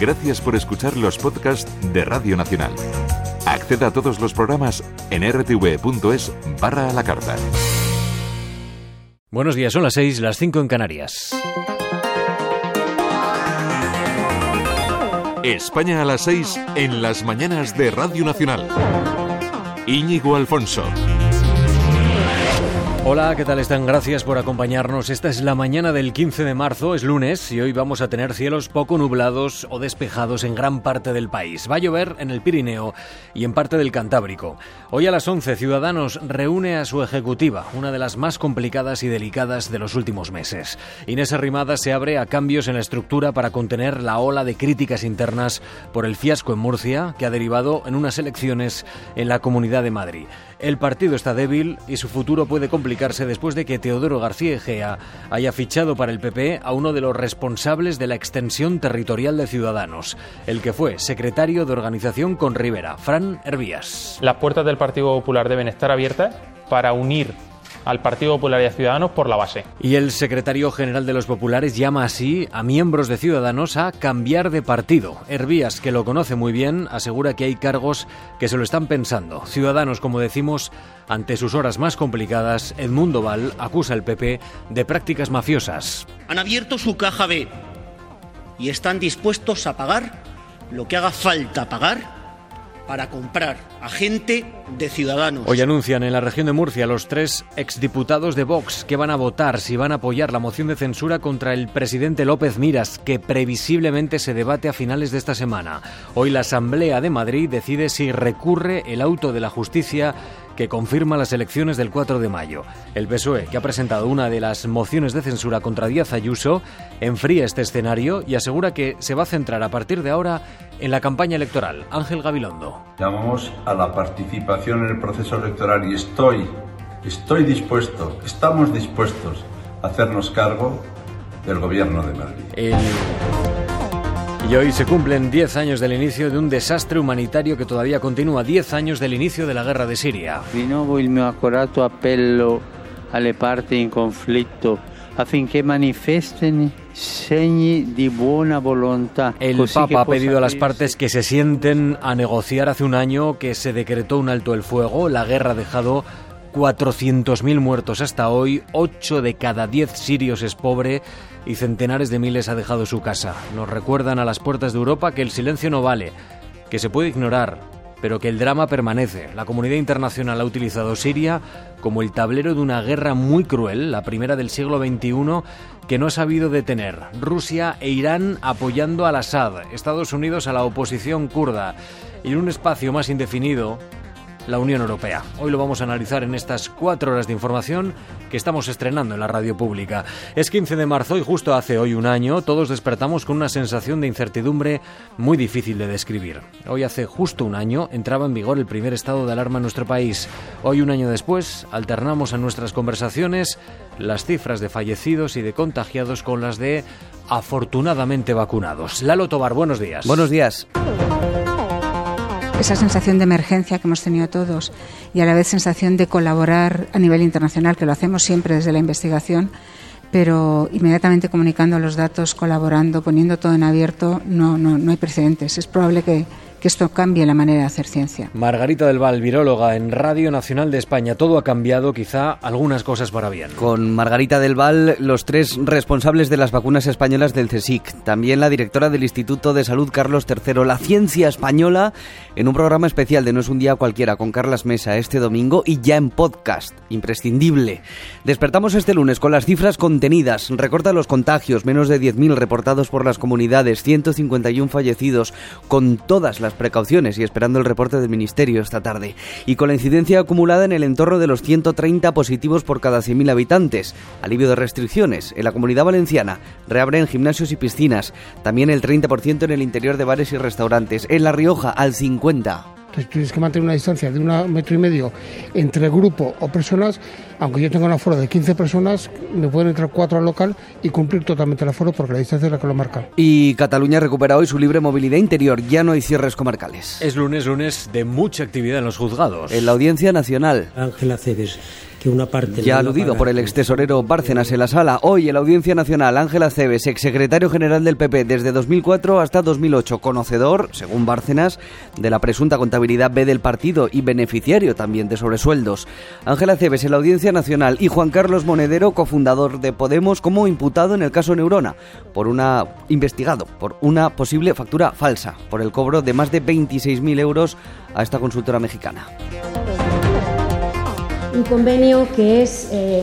Gracias por escuchar los podcasts de Radio Nacional. Acceda a todos los programas en rtv.es barra a la carta. Buenos días, son las 6, las 5 en Canarias. España a las 6 en las mañanas de Radio Nacional. Íñigo Alfonso. Hola, ¿qué tal están? Gracias por acompañarnos. Esta es la mañana del 15 de marzo, es lunes, y hoy vamos a tener cielos poco nublados o despejados en gran parte del país. Va a llover en el Pirineo y en parte del Cantábrico. Hoy a las 11, Ciudadanos reúne a su ejecutiva, una de las más complicadas y delicadas de los últimos meses. Inés Arrimada se abre a cambios en la estructura para contener la ola de críticas internas por el fiasco en Murcia, que ha derivado en unas elecciones en la Comunidad de Madrid. El partido está débil y su futuro puede complicarse después de que Teodoro García Egea haya fichado para el PP a uno de los responsables de la extensión territorial de Ciudadanos, el que fue secretario de organización con Rivera, Fran Hervías. Las puertas del Partido Popular deben estar abiertas para unir al Partido Popular y a Ciudadanos por la base. Y el secretario general de los populares llama así a miembros de Ciudadanos a cambiar de partido. Hervías, que lo conoce muy bien, asegura que hay cargos que se lo están pensando. Ciudadanos, como decimos, ante sus horas más complicadas, Edmundo Val acusa al PP de prácticas mafiosas. Han abierto su caja B y están dispuestos a pagar lo que haga falta pagar para comprar a gente de ciudadanos. Hoy anuncian en la región de Murcia los tres exdiputados de Vox que van a votar si van a apoyar la moción de censura contra el presidente López Miras, que previsiblemente se debate a finales de esta semana. Hoy la Asamblea de Madrid decide si recurre el auto de la justicia que confirma las elecciones del 4 de mayo. El PSOE, que ha presentado una de las mociones de censura contra Díaz Ayuso, enfría este escenario y asegura que se va a centrar a partir de ahora en la campaña electoral. Ángel Gabilondo. Llamamos a la participación en el proceso electoral y estoy, estoy dispuesto, estamos dispuestos a hacernos cargo del gobierno de Madrid. El y hoy se cumplen 10 años del inicio de un desastre humanitario que todavía continúa, 10 años del inicio de la guerra de Siria. Di nuovo il mio accorato appello alle parti in conflitto affinché manifestino segni di buona volontà. El Papa ha pedido a las partes que se sienten a negociar hace un año que se decretó un alto el fuego. La guerra ha dejado 400.000 muertos hasta hoy, 8 de cada 10 sirios es pobre y centenares de miles ha dejado su casa. Nos recuerdan a las puertas de Europa que el silencio no vale, que se puede ignorar, pero que el drama permanece. La comunidad internacional ha utilizado Siria como el tablero de una guerra muy cruel, la primera del siglo XXI, que no ha sabido detener. Rusia e Irán apoyando al Assad, Estados Unidos a la oposición kurda y en un espacio más indefinido, la Unión Europea. Hoy lo vamos a analizar en estas cuatro horas de información que estamos estrenando en la radio pública. Es 15 de marzo y justo hace hoy un año todos despertamos con una sensación de incertidumbre muy difícil de describir. Hoy hace justo un año entraba en vigor el primer estado de alarma en nuestro país. Hoy un año después alternamos en nuestras conversaciones las cifras de fallecidos y de contagiados con las de afortunadamente vacunados. Lalo Tobar, buenos días. Buenos días esa sensación de emergencia que hemos tenido todos y a la vez sensación de colaborar a nivel internacional, que lo hacemos siempre desde la investigación, pero inmediatamente comunicando los datos, colaborando, poniendo todo en abierto, no, no, no hay precedentes. Es probable que, que esto cambie la manera de hacer ciencia. Margarita del Val, viróloga en Radio Nacional de España. Todo ha cambiado, quizá algunas cosas para bien. Con Margarita del Val, los tres responsables de las vacunas españolas del CSIC, también la directora del Instituto de Salud Carlos III, la ciencia española, en un programa especial de No es un día cualquiera con Carlas Mesa este domingo y ya en podcast, imprescindible. Despertamos este lunes con las cifras contenidas. Recorta los contagios, menos de 10.000 reportados por las comunidades, 151 fallecidos, con todas las precauciones y esperando el reporte del Ministerio esta tarde. Y con la incidencia acumulada en el entorno de los 130 positivos por cada 100.000 habitantes. Alivio de restricciones. En la comunidad valenciana reabren gimnasios y piscinas. También el 30% en el interior de bares y restaurantes. En La Rioja al 50% tienes que mantener una distancia de un metro y medio entre grupo o personas, aunque yo tenga un aforo de 15 personas, me pueden entrar cuatro al local y cumplir totalmente el aforo porque la distancia es la que lo marca. Y Cataluña recupera hoy su libre movilidad interior, ya no hay cierres comarcales. Es lunes, lunes de mucha actividad en los juzgados. En la Audiencia Nacional. Ángela Ceres que una parte... Ya aludido por el ex tesorero Bárcenas en la sala, hoy en la Audiencia Nacional, Ángela Cebes, exsecretario general del PP desde 2004 hasta 2008, conocedor, según Bárcenas, de la presunta contabilidad B del partido y beneficiario también de sobresueldos. Ángela Cebes en la Audiencia Nacional y Juan Carlos Monedero, cofundador de Podemos, como imputado en el caso Neurona, por una investigado por una posible factura falsa por el cobro de más de 26.000 euros a esta consultora mexicana. Un convenio que es eh,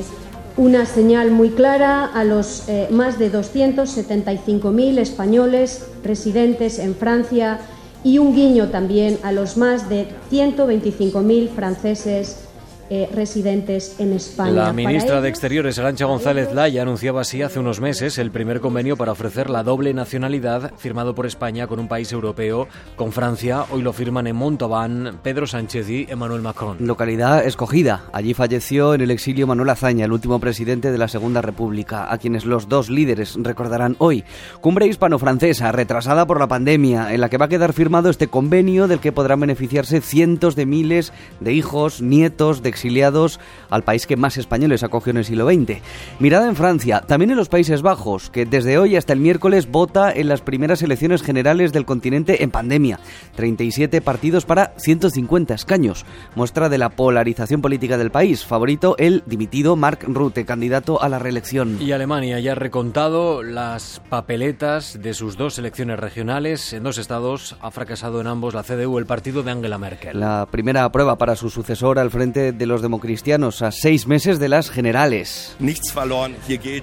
una señal muy clara a los eh, más de 275.000 españoles residentes en Francia y un guiño también a los más de 125.000 franceses eh, residentes en España. La ministra de Exteriores, Arancha González Laya, anunciaba así hace unos meses el primer convenio para ofrecer la doble nacionalidad firmado por España con un país europeo, con Francia. Hoy lo firman en Montauban Pedro Sánchez y Emmanuel Macron. Localidad escogida. Allí falleció en el exilio Manuel Azaña, el último presidente de la Segunda República, a quienes los dos líderes recordarán hoy. Cumbre hispano-francesa, retrasada por la pandemia, en la que va a quedar firmado este convenio del que podrán beneficiarse cientos de miles de hijos, nietos de exiliados al país que más españoles acogió en el siglo XX. Mirada en Francia, también en los Países Bajos, que desde hoy hasta el miércoles vota en las primeras elecciones generales del continente en pandemia. 37 partidos para 150 escaños. Muestra de la polarización política del país. Favorito el dimitido Mark Rutte, candidato a la reelección. Y Alemania ya ha recontado las papeletas de sus dos elecciones regionales. En dos estados ha fracasado en ambos la CDU, el partido de Angela Merkel. La primera prueba para su sucesor al frente de los democristianos a seis meses de las generales.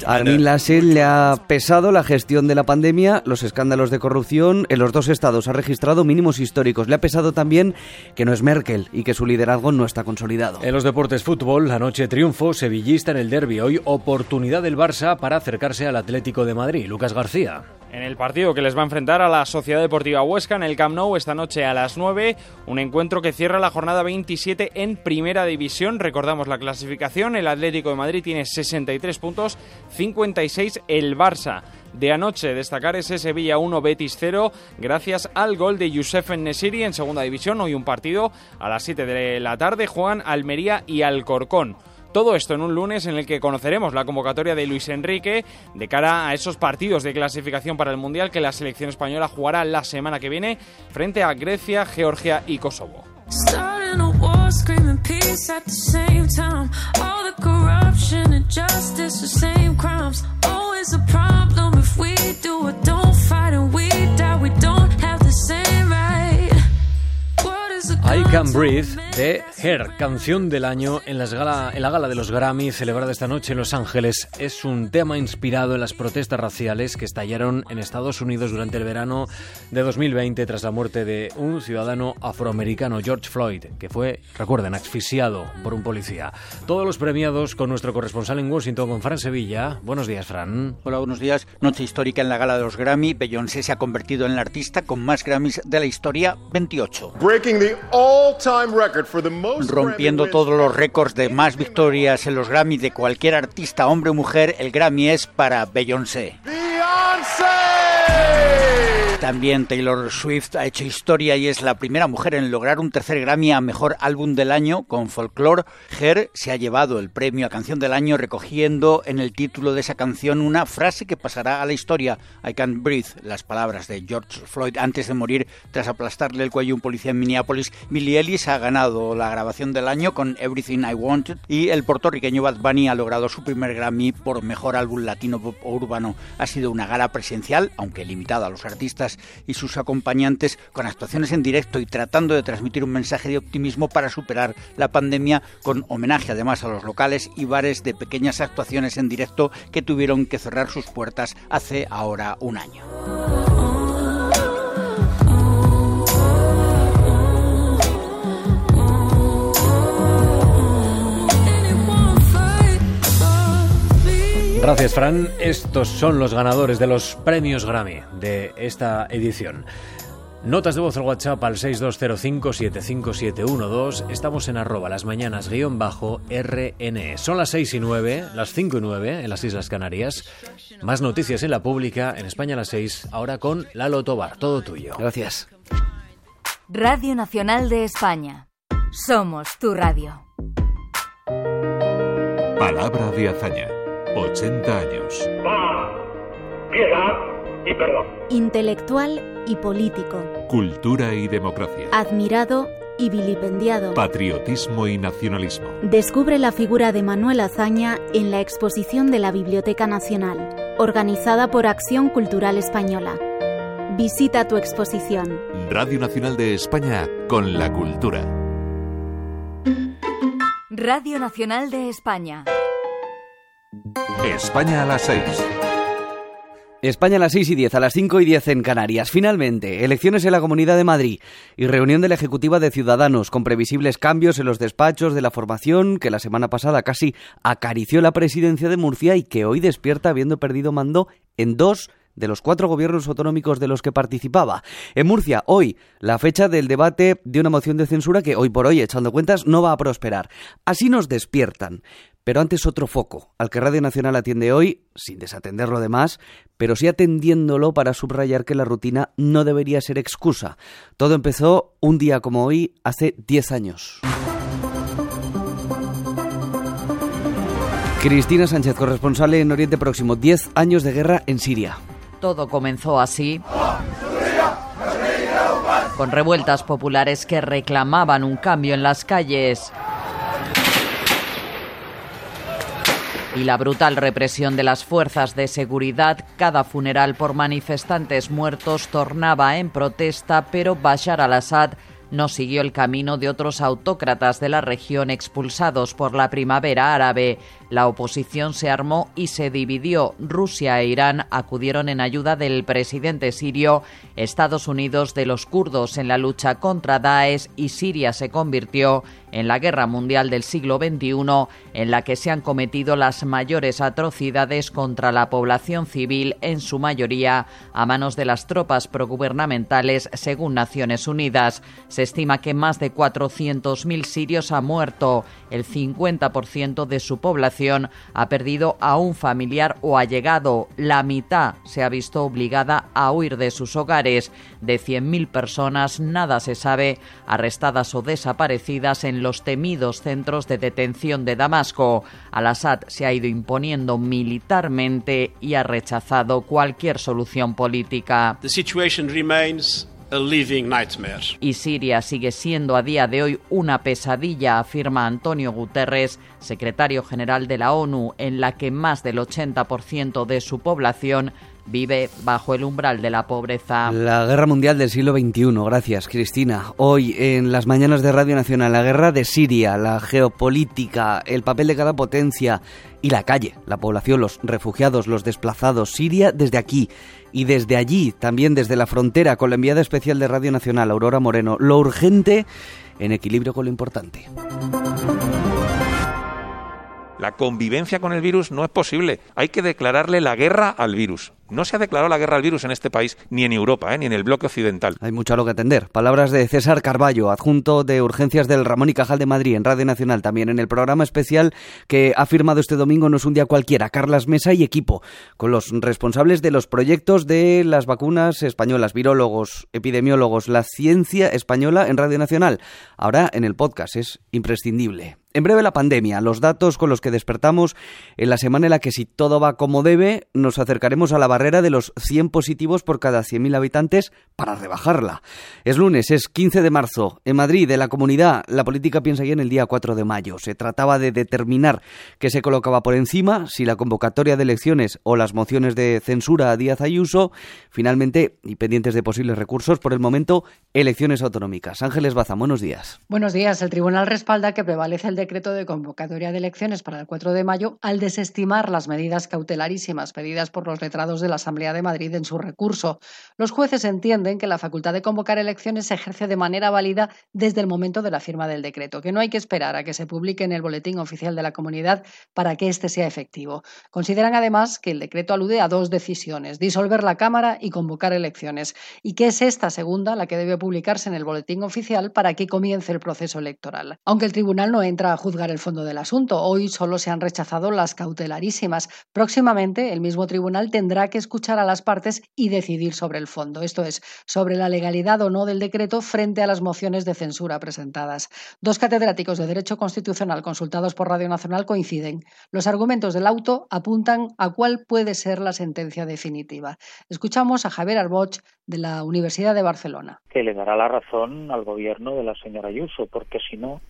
Armin Laschet le ha pesado la gestión de la pandemia, los escándalos de corrupción en los dos estados. Ha registrado mínimos históricos. Le ha pesado también que no es Merkel y que su liderazgo no está consolidado. En los deportes fútbol, la noche triunfo sevillista en el derby. Hoy oportunidad del Barça para acercarse al Atlético de Madrid. Lucas García. En el partido que les va a enfrentar a la Sociedad Deportiva Huesca en el Camp Nou esta noche a las 9, un encuentro que cierra la jornada 27 en Primera División. Recordamos la clasificación, el Atlético de Madrid tiene 63 puntos, 56 el Barça. De anoche destacar ese Sevilla 1 Betis 0 gracias al gol de Youssef Nesiri en Segunda División. Hoy un partido a las 7 de la tarde juegan Almería y Alcorcón. Todo esto en un lunes en el que conoceremos la convocatoria de Luis Enrique de cara a esos partidos de clasificación para el Mundial que la selección española jugará la semana que viene frente a Grecia, Georgia y Kosovo. Can Breathe de Her, canción del año en, las gala, en la gala de los Grammy celebrada esta noche en Los Ángeles. Es un tema inspirado en las protestas raciales que estallaron en Estados Unidos durante el verano de 2020 tras la muerte de un ciudadano afroamericano, George Floyd, que fue, recuerden, asfixiado por un policía. Todos los premiados con nuestro corresponsal en Washington, con Fran Sevilla. Buenos días, Fran. Hola, buenos días. Noche histórica en la gala de los Grammy. Beyoncé se ha convertido en la artista con más Grammys de la historia, 28. Breaking the Rompiendo todos los récords de más victorias en los Grammy de cualquier artista, hombre o mujer, el Grammy es para Beyoncé. También Taylor Swift ha hecho historia y es la primera mujer en lograr un tercer Grammy a Mejor Álbum del Año con Folklore. Her se ha llevado el premio a Canción del Año recogiendo en el título de esa canción una frase que pasará a la historia. I Can't Breathe, las palabras de George Floyd antes de morir tras aplastarle el cuello a un policía en Minneapolis. Billie Ellis ha ganado la grabación del año con Everything I Wanted y el puertorriqueño Bad Bunny ha logrado su primer Grammy por Mejor Álbum Latino Pop Urbano. Ha sido una gala presencial, aunque limitada a los artistas y sus acompañantes con actuaciones en directo y tratando de transmitir un mensaje de optimismo para superar la pandemia con homenaje además a los locales y bares de pequeñas actuaciones en directo que tuvieron que cerrar sus puertas hace ahora un año. Gracias, Fran. Estos son los ganadores de los premios Grammy de esta edición. Notas de voz al WhatsApp al 6205-75712. Estamos en arroba las mañanas guion bajo RN. Son las 6 y 9, las 5 y 9 en las Islas Canarias. Más noticias en la pública, en España a las 6, ahora con Lalo Tobar. Todo tuyo. Gracias. Radio Nacional de España. Somos tu radio. Palabra de hazaña. 80 años. piedad y perdón. Intelectual y político. Cultura y democracia. Admirado y vilipendiado. Patriotismo y nacionalismo. Descubre la figura de Manuel Azaña en la exposición de la Biblioteca Nacional, organizada por Acción Cultural Española. Visita tu exposición. Radio Nacional de España con la cultura. Radio Nacional de España. España a las 6. España a las 6 y 10, a las 5 y 10 en Canarias. Finalmente, elecciones en la Comunidad de Madrid y reunión de la Ejecutiva de Ciudadanos con previsibles cambios en los despachos de la formación que la semana pasada casi acarició la presidencia de Murcia y que hoy despierta habiendo perdido mando en dos de los cuatro gobiernos autonómicos de los que participaba. En Murcia, hoy, la fecha del debate de una moción de censura que hoy por hoy, echando cuentas, no va a prosperar. Así nos despiertan. Pero antes otro foco, al que Radio Nacional atiende hoy, sin desatender lo demás, pero sí atendiéndolo para subrayar que la rutina no debería ser excusa. Todo empezó un día como hoy, hace 10 años. Cristina Sánchez, corresponsal en Oriente Próximo, 10 años de guerra en Siria. Todo comenzó así con revueltas populares que reclamaban un cambio en las calles. y la brutal represión de las fuerzas de seguridad, cada funeral por manifestantes muertos tornaba en protesta, pero Bashar al-Assad no siguió el camino de otros autócratas de la región expulsados por la primavera árabe. La oposición se armó y se dividió. Rusia e Irán acudieron en ayuda del presidente sirio, Estados Unidos de los kurdos en la lucha contra Daesh y Siria se convirtió en la guerra mundial del siglo XXI, en la que se han cometido las mayores atrocidades contra la población civil, en su mayoría a manos de las tropas progubernamentales, según Naciones Unidas. Se estima que más de 400.000 sirios han muerto, el 50% de su población ha perdido a un familiar o allegado, la mitad se ha visto obligada a huir de sus hogares. De 100.000 personas, nada se sabe, arrestadas o desaparecidas en los temidos centros de detención de Damasco. Al-Assad se ha ido imponiendo militarmente y ha rechazado cualquier solución política. Y Siria sigue siendo a día de hoy una pesadilla, afirma Antonio Guterres, secretario general de la ONU, en la que más del 80% de su población vive bajo el umbral de la pobreza. La guerra mundial del siglo XXI, gracias Cristina. Hoy en las mañanas de Radio Nacional, la guerra de Siria, la geopolítica, el papel de cada potencia y la calle, la población, los refugiados, los desplazados. Siria desde aquí y desde allí, también desde la frontera, con la enviada especial de Radio Nacional, Aurora Moreno, lo urgente en equilibrio con lo importante. La convivencia con el virus no es posible. Hay que declararle la guerra al virus. No se ha declarado la guerra al virus en este país, ni en Europa, ¿eh? ni en el bloque occidental. Hay mucho a lo que atender. Palabras de César Carballo, adjunto de urgencias del Ramón y Cajal de Madrid, en Radio Nacional, también en el programa especial que ha firmado este domingo No es un día cualquiera, Carlas Mesa y equipo, con los responsables de los proyectos de las vacunas españolas, virólogos, epidemiólogos, la ciencia española en Radio Nacional. Ahora en el podcast, es imprescindible. En breve la pandemia, los datos con los que despertamos en la semana en la que si todo va como debe, nos acercaremos a la barrera de los 100 positivos por cada 100.000 habitantes para rebajarla. Es lunes, es 15 de marzo. En Madrid, de la comunidad, la política piensa ya en el día 4 de mayo. Se trataba de determinar qué se colocaba por encima, si la convocatoria de elecciones o las mociones de censura a Díaz Ayuso. Finalmente, y pendientes de posibles recursos, por el momento, elecciones autonómicas. Ángeles Baza, buenos días. Buenos días. El tribunal respalda que prevalece el decreto de convocatoria de elecciones para el 4 de mayo al desestimar las medidas cautelarísimas pedidas por los letrados de la Asamblea de Madrid en su recurso. Los jueces entienden que la facultad de convocar elecciones se ejerce de manera válida desde el momento de la firma del decreto, que no hay que esperar a que se publique en el boletín oficial de la comunidad para que éste sea efectivo. Consideran además que el decreto alude a dos decisiones, disolver la Cámara y convocar elecciones, y que es esta segunda la que debe publicarse en el boletín oficial para que comience el proceso electoral. Aunque el tribunal no entra juzgar el fondo del asunto. Hoy solo se han rechazado las cautelarísimas. Próximamente, el mismo tribunal tendrá que escuchar a las partes y decidir sobre el fondo, esto es, sobre la legalidad o no del decreto frente a las mociones de censura presentadas. Dos catedráticos de Derecho Constitucional consultados por Radio Nacional coinciden. Los argumentos del auto apuntan a cuál puede ser la sentencia definitiva. Escuchamos a Javier Arboch de la Universidad de Barcelona. Que le dará la razón al gobierno de la señora Ayuso, porque si no,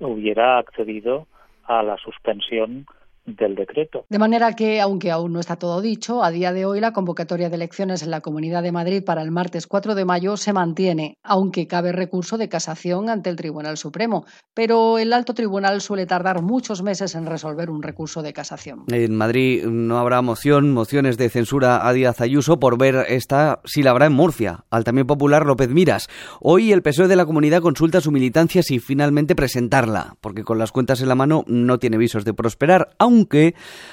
hubiera accedido a la suspensión del decreto. De manera que, aunque aún no está todo dicho, a día de hoy la convocatoria de elecciones en la Comunidad de Madrid para el martes 4 de mayo se mantiene, aunque cabe recurso de casación ante el Tribunal Supremo. Pero el alto tribunal suele tardar muchos meses en resolver un recurso de casación. En Madrid no habrá moción, mociones de censura a Díaz Ayuso por ver esta si la habrá en Murcia, al también popular López Miras. Hoy el PSOE de la comunidad consulta su militancia si finalmente presentarla, porque con las cuentas en la mano no tiene visos de prosperar, aunque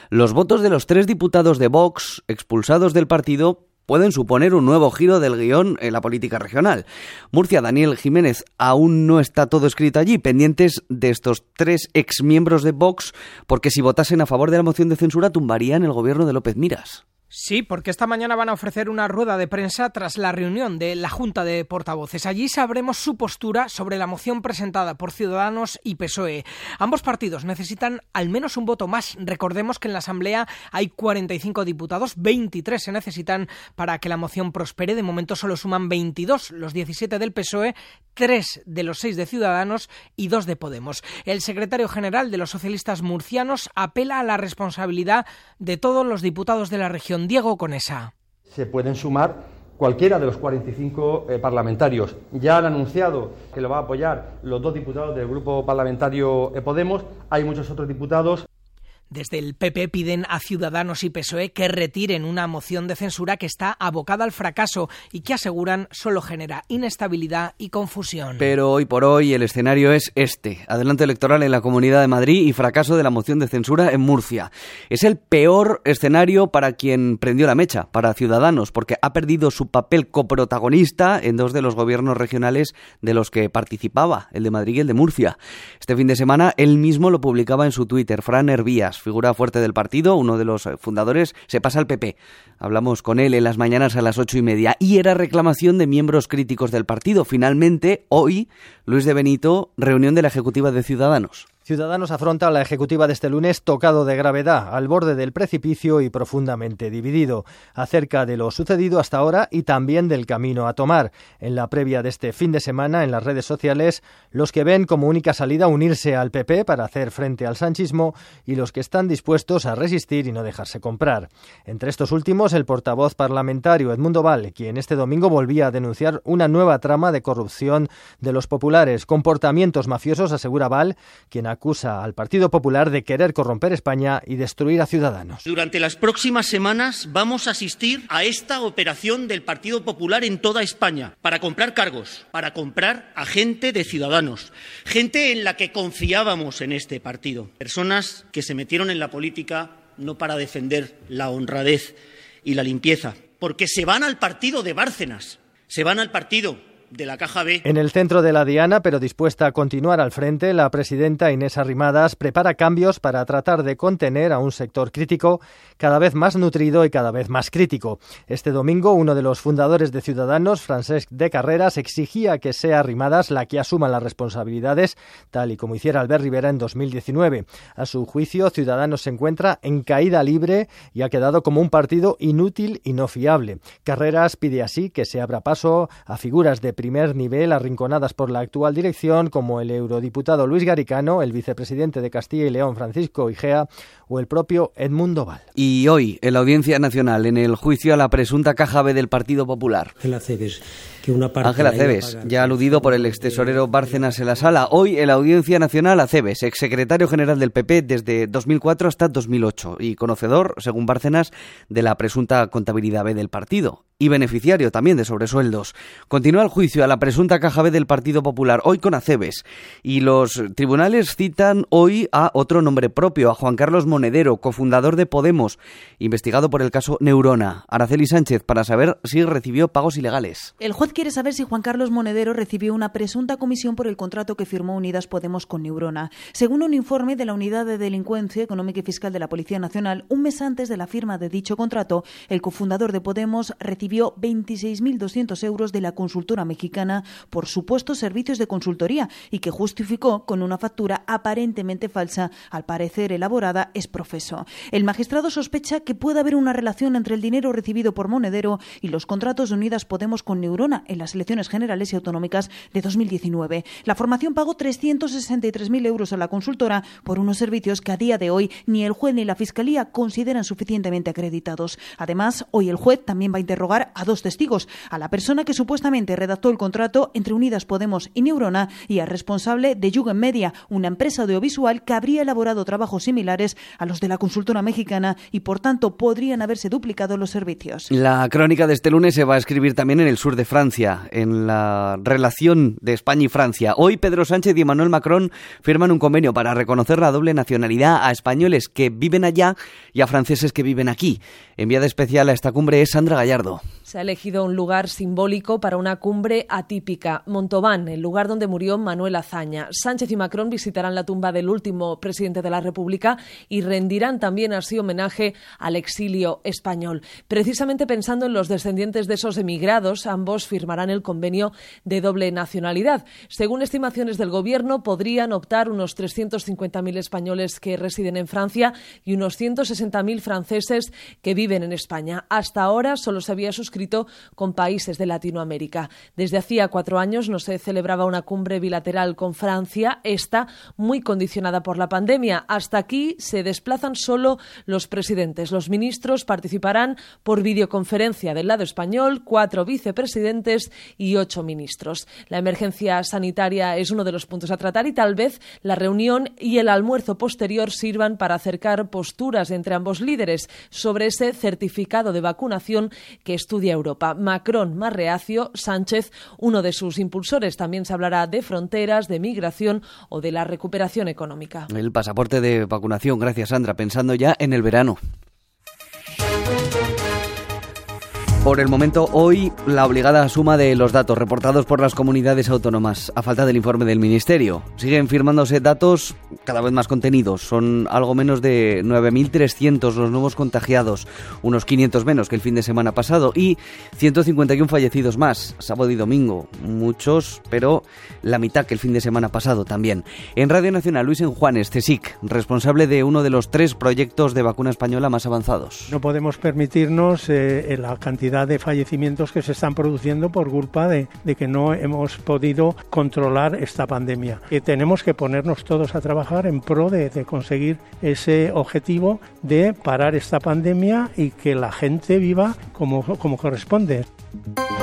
los votos de los tres diputados de Vox expulsados del partido pueden suponer un nuevo giro del guion en la política regional. Murcia, Daniel Jiménez, aún no está todo escrito allí, pendientes de estos tres exmiembros de Vox, porque si votasen a favor de la moción de censura tumbarían el gobierno de López Miras. Sí, porque esta mañana van a ofrecer una rueda de prensa tras la reunión de la Junta de Portavoces. Allí sabremos su postura sobre la moción presentada por Ciudadanos y PSOE. Ambos partidos necesitan al menos un voto más. Recordemos que en la Asamblea hay 45 diputados, 23 se necesitan para que la moción prospere. De momento solo suman 22, los 17 del PSOE, 3 de los 6 de Ciudadanos y 2 de Podemos. El secretario general de los socialistas murcianos apela a la responsabilidad de todos los diputados de la región Diego Conesa. Se pueden sumar cualquiera de los 45 eh, parlamentarios. Ya han anunciado que lo va a apoyar los dos diputados del grupo parlamentario eh, Podemos. Hay muchos otros diputados desde el PP piden a Ciudadanos y PSOE que retiren una moción de censura que está abocada al fracaso y que aseguran solo genera inestabilidad y confusión. Pero hoy por hoy el escenario es este. Adelante electoral en la Comunidad de Madrid y fracaso de la moción de censura en Murcia. Es el peor escenario para quien prendió la mecha, para Ciudadanos, porque ha perdido su papel coprotagonista en dos de los gobiernos regionales de los que participaba, el de Madrid y el de Murcia. Este fin de semana él mismo lo publicaba en su Twitter, Fran Hervías figura fuerte del partido, uno de los fundadores, se pasa al PP. Hablamos con él en las mañanas a las ocho y media y era reclamación de miembros críticos del partido. Finalmente, hoy, Luis de Benito, reunión de la Ejecutiva de Ciudadanos. Ciudadanos afronta la ejecutiva de este lunes tocado de gravedad, al borde del precipicio y profundamente dividido, acerca de lo sucedido hasta ahora y también del camino a tomar. En la previa de este fin de semana, en las redes sociales, los que ven como única salida unirse al PP para hacer frente al sanchismo y los que están dispuestos a resistir y no dejarse comprar. Entre estos últimos, el portavoz parlamentario Edmundo Val, quien este domingo volvía a denunciar una nueva trama de corrupción de los populares, comportamientos mafiosos, asegura Val, quien acusa al Partido Popular de querer corromper España y destruir a ciudadanos. Durante las próximas semanas vamos a asistir a esta operación del Partido Popular en toda España para comprar cargos, para comprar a gente de ciudadanos, gente en la que confiábamos en este partido, personas que se metieron en la política no para defender la honradez y la limpieza, porque se van al partido de Bárcenas, se van al partido de la Caja B. En el centro de la Diana, pero dispuesta a continuar al frente, la presidenta Inés Arrimadas prepara cambios para tratar de contener a un sector crítico cada vez más nutrido y cada vez más crítico. Este domingo, uno de los fundadores de Ciudadanos, Francesc de Carreras, exigía que sea Arrimadas la que asuma las responsabilidades, tal y como hiciera Albert Rivera en 2019. A su juicio, Ciudadanos se encuentra en caída libre y ha quedado como un partido inútil y no fiable. Carreras pide así que se abra paso a figuras de primer nivel arrinconadas por la actual dirección como el eurodiputado Luis Garicano, el vicepresidente de Castilla y León Francisco Igea o el propio Edmundo Val. Y hoy, en la Audiencia Nacional, en el juicio a la presunta caja B del Partido Popular. Cebes, que una parte Ángela Cebes, ya aludido por el extesorero Bárcenas en la sala. Hoy, en la Audiencia Nacional, a Cebes, exsecretario general del PP desde 2004 hasta 2008 y conocedor, según Bárcenas, de la presunta contabilidad B del partido. y beneficiario también de sobresueldos. Continúa el juicio a la presunta caja B del Partido Popular, hoy con Acebes. Y los tribunales citan hoy a otro nombre propio, a Juan Carlos Monedero, cofundador de Podemos, investigado por el caso Neurona. Araceli Sánchez, para saber si recibió pagos ilegales. El juez quiere saber si Juan Carlos Monedero recibió una presunta comisión por el contrato que firmó Unidas Podemos con Neurona. Según un informe de la Unidad de Delincuencia Económica y Fiscal de la Policía Nacional, un mes antes de la firma de dicho contrato, el cofundador de Podemos recibió 26.200 euros de la consultora mexicana por supuestos servicios de consultoría y que justificó con una factura aparentemente falsa, al parecer elaborada es profeso. El magistrado sospecha que puede haber una relación entre el dinero recibido por Monedero y los contratos de Unidas Podemos con Neurona en las elecciones generales y autonómicas de 2019. La formación pagó 363.000 euros a la consultora por unos servicios que a día de hoy ni el juez ni la fiscalía consideran suficientemente acreditados. Además, hoy el juez también va a interrogar a dos testigos, a la persona que supuestamente redactó el contrato entre Unidas Podemos y Neurona y al responsable de Jugend Media, una empresa audiovisual que habría elaborado trabajos similares a los de la consultora mexicana y por tanto podrían haberse duplicado los servicios. La crónica de este lunes se va a escribir también en el sur de Francia, en la relación de España y Francia. Hoy Pedro Sánchez y Emmanuel Macron firman un convenio para reconocer la doble nacionalidad a españoles que viven allá y a franceses que viven aquí. Enviada especial a esta cumbre es Sandra Gallardo. Se ha elegido un lugar simbólico para una cumbre atípica, Montauban, el lugar donde murió Manuel Azaña. Sánchez y Macron visitarán la tumba del último presidente de la República y rendirán también así homenaje al exilio español. Precisamente pensando en los descendientes de esos emigrados, ambos firmarán el convenio de doble nacionalidad. Según estimaciones del Gobierno, podrían optar unos 350.000 españoles que residen en Francia y unos 160.000 franceses que viven en España. Hasta ahora solo se había suscrito con países de Latinoamérica. Desde hacía cuatro años no se celebraba una cumbre bilateral con Francia, esta muy condicionada por la pandemia. Hasta aquí se desplazan solo los presidentes. Los ministros participarán por videoconferencia del lado español, cuatro vicepresidentes y ocho ministros. La emergencia sanitaria es uno de los puntos a tratar y tal vez la reunión y el almuerzo posterior sirvan para acercar posturas entre ambos líderes sobre ese certificado de vacunación que estudia Europa. Macron más reacio, Sánchez uno de sus impulsores. También se hablará de fronteras, de migración o de la recuperación económica. El pasaporte de vacunación, gracias Sandra, pensando ya en el verano. Por el momento, hoy la obligada suma de los datos reportados por las comunidades autónomas, a falta del informe del Ministerio. Siguen firmándose datos cada vez más contenidos. Son algo menos de 9.300 los nuevos contagiados, unos 500 menos que el fin de semana pasado y 151 fallecidos más, sábado y domingo. Muchos, pero la mitad que el fin de semana pasado también. En Radio Nacional, Luis Enjuanes, CSIC, responsable de uno de los tres proyectos de vacuna española más avanzados. No podemos permitirnos eh, la cantidad de fallecimientos que se están produciendo por culpa de, que no hemos podido controlar esta pandemia. Y tenemos que ponernos todos a trabajar en pro de, de conseguir ese objetivo de parar esta pandemia y que la gente viva como, como corresponde.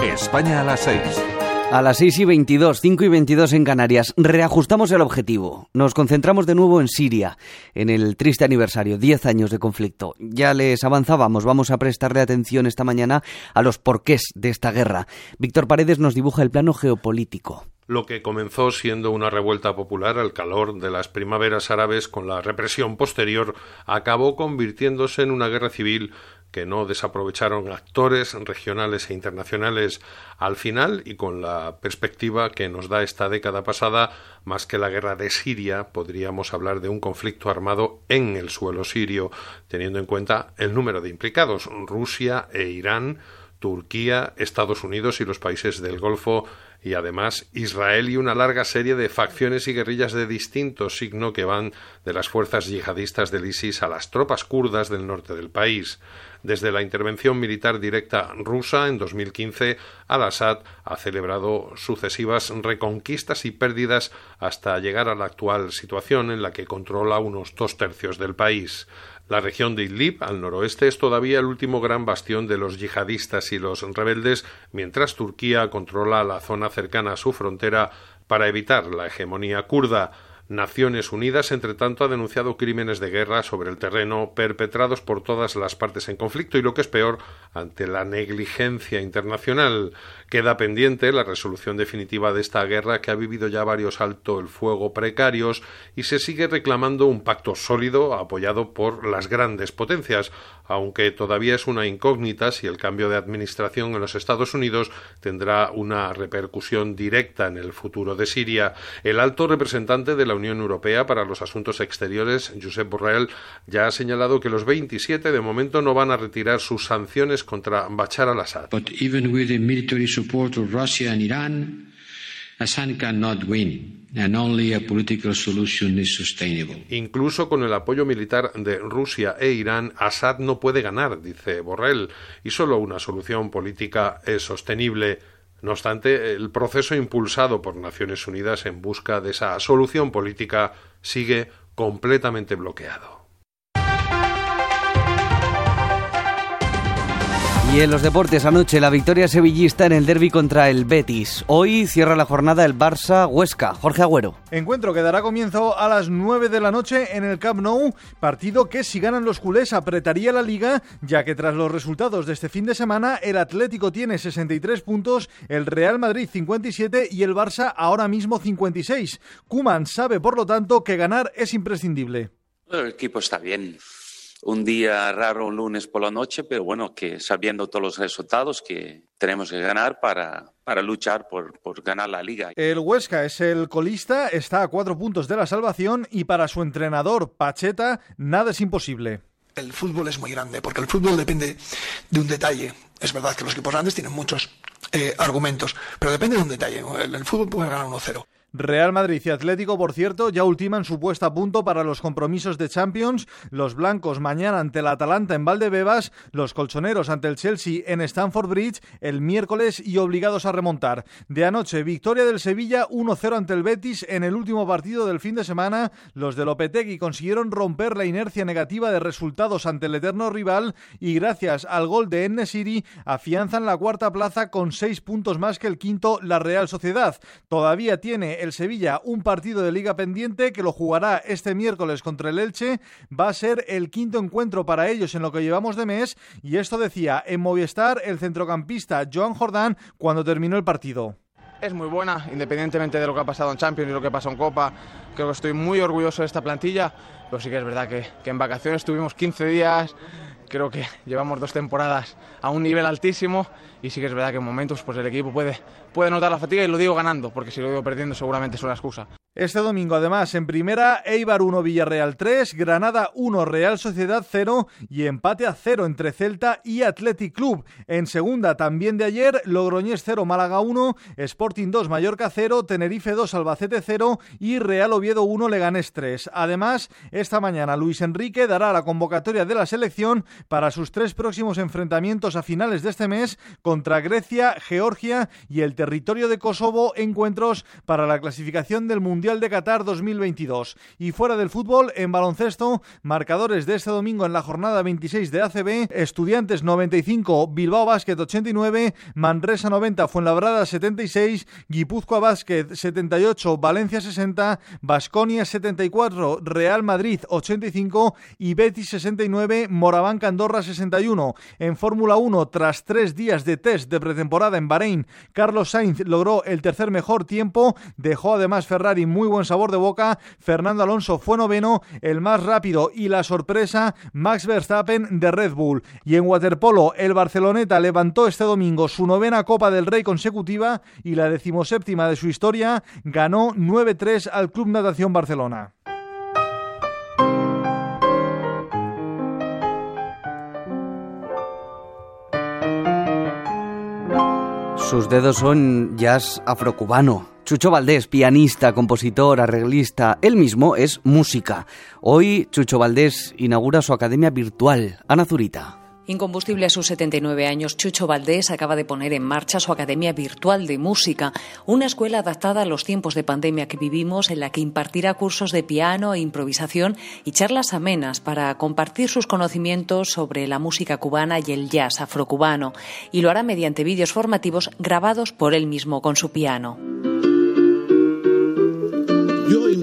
España a las 6. A las 6 y 22, 5 y 22 en Canarias, reajustamos el objetivo. Nos concentramos de nuevo en Siria, en el triste aniversario, 10 años de conflicto. Ya les avanzábamos, vamos a prestarle atención esta mañana a los porqués de esta guerra. Víctor Paredes nos dibuja el plano geopolítico. Lo que comenzó siendo una revuelta popular al calor de las primaveras árabes con la represión posterior acabó convirtiéndose en una guerra civil que no desaprovecharon actores regionales e internacionales al final y con la perspectiva que nos da esta década pasada, más que la guerra de Siria, podríamos hablar de un conflicto armado en el suelo sirio, teniendo en cuenta el número de implicados, Rusia e Irán, Turquía, Estados Unidos y los países del Golfo y además Israel y una larga serie de facciones y guerrillas de distinto signo que van de las fuerzas yihadistas del ISIS a las tropas kurdas del norte del país. Desde la intervención militar directa rusa en 2015, al-Assad ha celebrado sucesivas reconquistas y pérdidas hasta llegar a la actual situación en la que controla unos dos tercios del país. La región de Idlib, al noroeste, es todavía el último gran bastión de los yihadistas y los rebeldes, mientras Turquía controla la zona cercana a su frontera para evitar la hegemonía kurda. Naciones Unidas, entre tanto, ha denunciado crímenes de guerra sobre el terreno perpetrados por todas las partes en conflicto y lo que es peor, ante la negligencia internacional. Queda pendiente la resolución definitiva de esta guerra que ha vivido ya varios alto el fuego precarios y se sigue reclamando un pacto sólido apoyado por las grandes potencias, aunque todavía es una incógnita si el cambio de administración en los Estados Unidos tendrá una repercusión directa en el futuro de Siria. El alto representante de la Unión Europea para los Asuntos Exteriores, Josep Borrell, ya ha señalado que los 27 de momento no van a retirar sus sanciones contra Bashar al-Assad. Incluso con el apoyo militar de Rusia e Irán, Assad no puede ganar, dice Borrell, y solo una solución política es sostenible. No obstante, el proceso impulsado por Naciones Unidas en busca de esa solución política sigue completamente bloqueado. Y en los deportes anoche la victoria sevillista en el derby contra el Betis. Hoy cierra la jornada el Barça Huesca. Jorge Agüero. Encuentro que dará comienzo a las 9 de la noche en el Camp Nou, partido que si ganan los culés apretaría la liga, ya que tras los resultados de este fin de semana el Atlético tiene 63 puntos, el Real Madrid 57 y el Barça ahora mismo 56. Kuman sabe por lo tanto que ganar es imprescindible. El equipo está bien un día raro, un lunes por la noche, pero bueno, que sabiendo todos los resultados que tenemos que ganar para, para luchar por, por, ganar la liga. El Huesca es el colista, está a cuatro puntos de la salvación y para su entrenador Pacheta nada es imposible. El fútbol es muy grande porque el fútbol depende de un detalle. Es verdad que los equipos grandes tienen muchos eh, argumentos, pero depende de un detalle. El, el fútbol puede ganar 1-0. Real Madrid y Atlético, por cierto, ya ultiman su puesta a punto para los compromisos de Champions. Los blancos mañana ante el Atalanta en Valdebebas, los colchoneros ante el Chelsea en Stamford Bridge el miércoles y obligados a remontar. De anoche, victoria del Sevilla 1-0 ante el Betis en el último partido del fin de semana. Los de Lopetegui consiguieron romper la inercia negativa de resultados ante el eterno rival y gracias al gol de Ennesiri afianzan la cuarta plaza con seis puntos más que el quinto, la Real Sociedad. Todavía tiene el Sevilla un partido de liga pendiente que lo jugará este miércoles contra el Elche. Va a ser el quinto encuentro para ellos en lo que llevamos de mes y esto decía en Movistar el centrocampista Joan Jordán cuando terminó el partido. Es muy buena, independientemente de lo que ha pasado en Champions y lo que pasó en Copa. Creo que estoy muy orgulloso de esta plantilla, pero sí que es verdad que, que en vacaciones tuvimos 15 días, creo que llevamos dos temporadas a un nivel altísimo y sí que es verdad que en momentos pues el equipo puede, puede notar la fatiga y lo digo ganando, porque si lo digo perdiendo seguramente es una excusa. Este domingo, además, en primera, Eibar 1, Villarreal 3, Granada 1, Real Sociedad 0 y empate a 0 entre Celta y Athletic Club. En segunda, también de ayer, Logroñés 0, Málaga 1, Sporting 2, Mallorca 0, Tenerife 2, Albacete 0 y Real Oviedo 1, Leganés 3. Además, esta mañana Luis Enrique dará la convocatoria de la selección para sus tres próximos enfrentamientos a finales de este mes contra Grecia, Georgia y el territorio de Kosovo, encuentros para la clasificación del Mundial de Qatar 2022. Y fuera del fútbol, en baloncesto, marcadores de este domingo en la jornada 26 de ACB, Estudiantes 95, Bilbao Basket 89, Manresa 90, Fuenlabrada 76, Guipúzcoa Basket 78, Valencia 60, Basconia 74, Real Madrid 85 y Betis 69, Moraván Andorra 61. En Fórmula 1, tras tres días de test de pretemporada en Bahrein, Carlos Sainz logró el tercer mejor tiempo, dejó además Ferrari muy buen sabor de boca. Fernando Alonso fue noveno, el más rápido y la sorpresa, Max Verstappen de Red Bull. Y en waterpolo, el Barceloneta levantó este domingo su novena Copa del Rey consecutiva y la decimoséptima de su historia, ganó 9-3 al Club Natación Barcelona. Sus dedos son jazz afrocubano. Chucho Valdés, pianista, compositor, arreglista, él mismo es música. Hoy Chucho Valdés inaugura su academia virtual, Ana Zurita. Incombustible a sus 79 años, Chucho Valdés acaba de poner en marcha su Academia Virtual de Música, una escuela adaptada a los tiempos de pandemia que vivimos en la que impartirá cursos de piano e improvisación y charlas amenas para compartir sus conocimientos sobre la música cubana y el jazz afrocubano, y lo hará mediante vídeos formativos grabados por él mismo con su piano.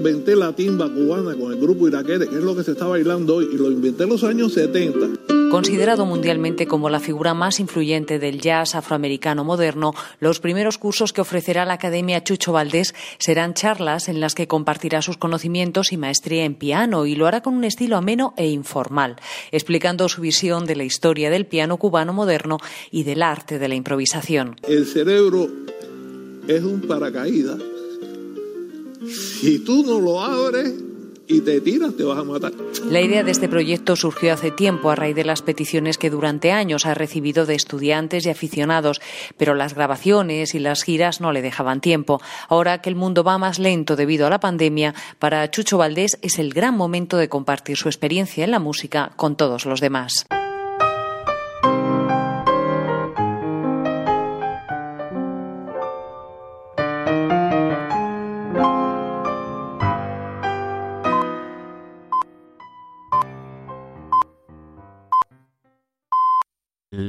Inventé la timba cubana con el grupo Iraquere, que es lo que se está bailando hoy, y lo inventé en los años 70. Considerado mundialmente como la figura más influyente del jazz afroamericano moderno, los primeros cursos que ofrecerá la Academia Chucho Valdés serán charlas en las que compartirá sus conocimientos y maestría en piano y lo hará con un estilo ameno e informal, explicando su visión de la historia del piano cubano moderno y del arte de la improvisación. El cerebro es un paracaídas. Si tú no lo abres, y te tiras, te vas a matar. La idea de este proyecto surgió hace tiempo a raíz de las peticiones que durante años ha recibido de estudiantes y aficionados, pero las grabaciones y las giras no le dejaban tiempo. Ahora que el mundo va más lento debido a la pandemia, para Chucho Valdés es el gran momento de compartir su experiencia en la música con todos los demás.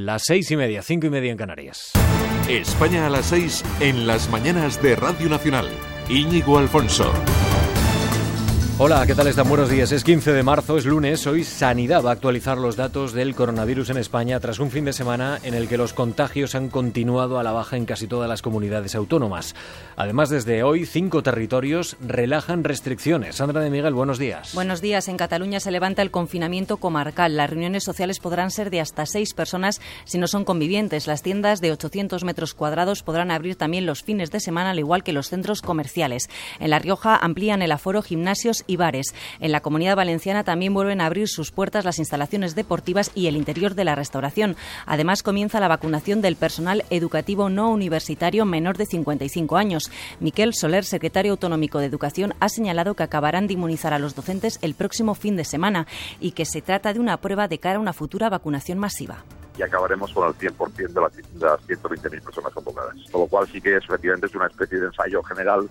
Las seis y media, cinco y media en Canarias. España a las seis en las mañanas de Radio Nacional. Íñigo Alfonso. Hola, ¿qué tal están? Buenos días. Es 15 de marzo, es lunes. Hoy Sanidad va a actualizar los datos del coronavirus en España tras un fin de semana en el que los contagios han continuado a la baja en casi todas las comunidades autónomas. Además, desde hoy, cinco territorios relajan restricciones. Sandra de Miguel, buenos días. Buenos días. En Cataluña se levanta el confinamiento comarcal. Las reuniones sociales podrán ser de hasta seis personas si no son convivientes. Las tiendas de 800 metros cuadrados podrán abrir también los fines de semana, al igual que los centros comerciales. En La Rioja amplían el aforo gimnasios y bares. En la Comunidad Valenciana también vuelven a abrir sus puertas las instalaciones deportivas y el interior de la restauración. Además, comienza la vacunación del personal educativo no universitario menor de 55 años. Miquel Soler, secretario autonómico de Educación, ha señalado que acabarán de inmunizar a los docentes el próximo fin de semana y que se trata de una prueba de cara a una futura vacunación masiva y acabaremos con el 100% de las, de las 120.000 personas convocadas. Con lo cual sí que es, efectivamente es una especie de ensayo general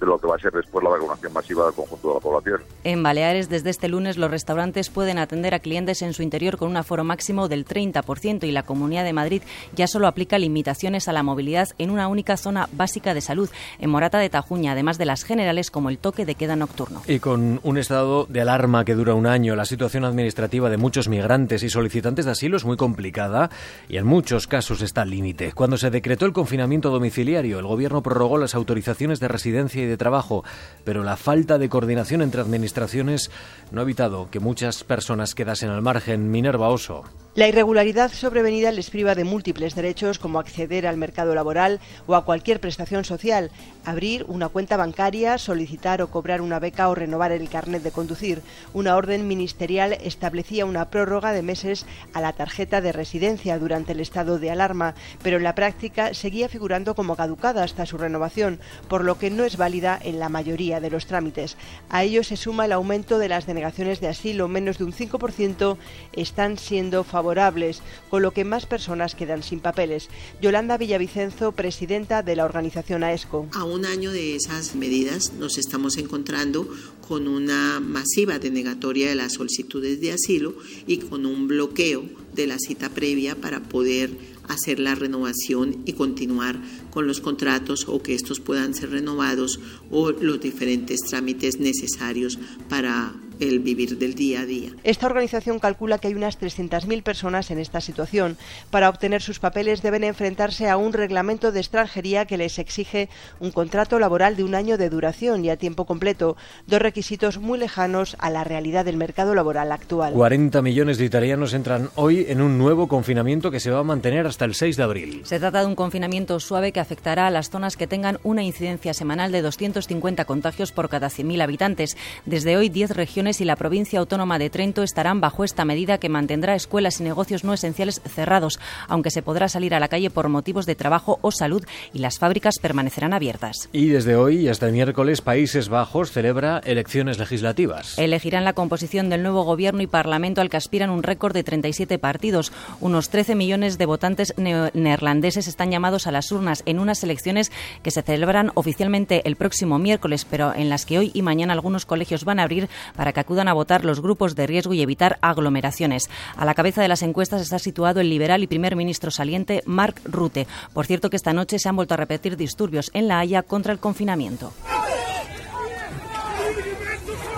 de lo que va a ser después la vacunación masiva del conjunto de la población. En Baleares, desde este lunes, los restaurantes pueden atender a clientes en su interior con un aforo máximo del 30% y la Comunidad de Madrid ya solo aplica limitaciones a la movilidad en una única zona básica de salud, en Morata de Tajuña, además de las generales como el toque de queda nocturno. Y con un estado de alarma que dura un año, la situación administrativa de muchos migrantes y solicitantes de asilo es muy complicada y en muchos casos está al límite. Cuando se decretó el confinamiento domiciliario, el Gobierno prorrogó las autorizaciones de residencia y de trabajo, pero la falta de coordinación entre administraciones no ha evitado que muchas personas quedasen al margen. Minerva Oso. La irregularidad sobrevenida les priva de múltiples derechos como acceder al mercado laboral o a cualquier prestación social, abrir una cuenta bancaria, solicitar o cobrar una beca o renovar el carnet de conducir. Una orden ministerial establecía una prórroga de meses a la tarjeta de residencia durante el estado de alarma, pero en la práctica seguía figurando como caducada hasta su renovación, por lo que no es válida en la mayoría de los trámites. A ello se suma el aumento de las denegaciones de asilo, menos de un 5% están siendo favorables favorables, con lo que más personas quedan sin papeles. Yolanda Villavicenzo, presidenta de la organización AESCO. A un año de esas medidas nos estamos encontrando con una masiva denegatoria de las solicitudes de asilo y con un bloqueo de la cita previa para poder hacer la renovación y continuar con los contratos o que estos puedan ser renovados o los diferentes trámites necesarios para el vivir del día a día. Esta organización calcula que hay unas 300.000 personas en esta situación. Para obtener sus papeles deben enfrentarse a un reglamento de extranjería que les exige un contrato laboral de un año de duración y a tiempo completo, dos requisitos muy lejanos a la realidad del mercado laboral actual. 40 millones de italianos entran hoy en un nuevo confinamiento que se va a mantener hasta el 6 de abril. Se trata de un confinamiento suave que afectará a las zonas que tengan una incidencia semanal de 250 contagios por cada 100.000 habitantes. Desde hoy, 10 regiones y la provincia autónoma de Trento estarán bajo esta medida que mantendrá escuelas y negocios no esenciales cerrados, aunque se podrá salir a la calle por motivos de trabajo o salud y las fábricas permanecerán abiertas. Y desde hoy hasta el miércoles Países Bajos celebra elecciones legislativas. Elegirán la composición del nuevo gobierno y parlamento al que aspiran un récord de 37 partidos. Unos 13 millones de votantes neerlandeses están llamados a las urnas en unas elecciones que se celebran oficialmente el próximo miércoles, pero en las que hoy y mañana algunos colegios van a abrir para que acudan a votar los grupos de riesgo y evitar aglomeraciones. A la cabeza de las encuestas está situado el liberal y primer ministro saliente Mark Rutte. Por cierto que esta noche se han vuelto a repetir disturbios en La Haya contra el confinamiento.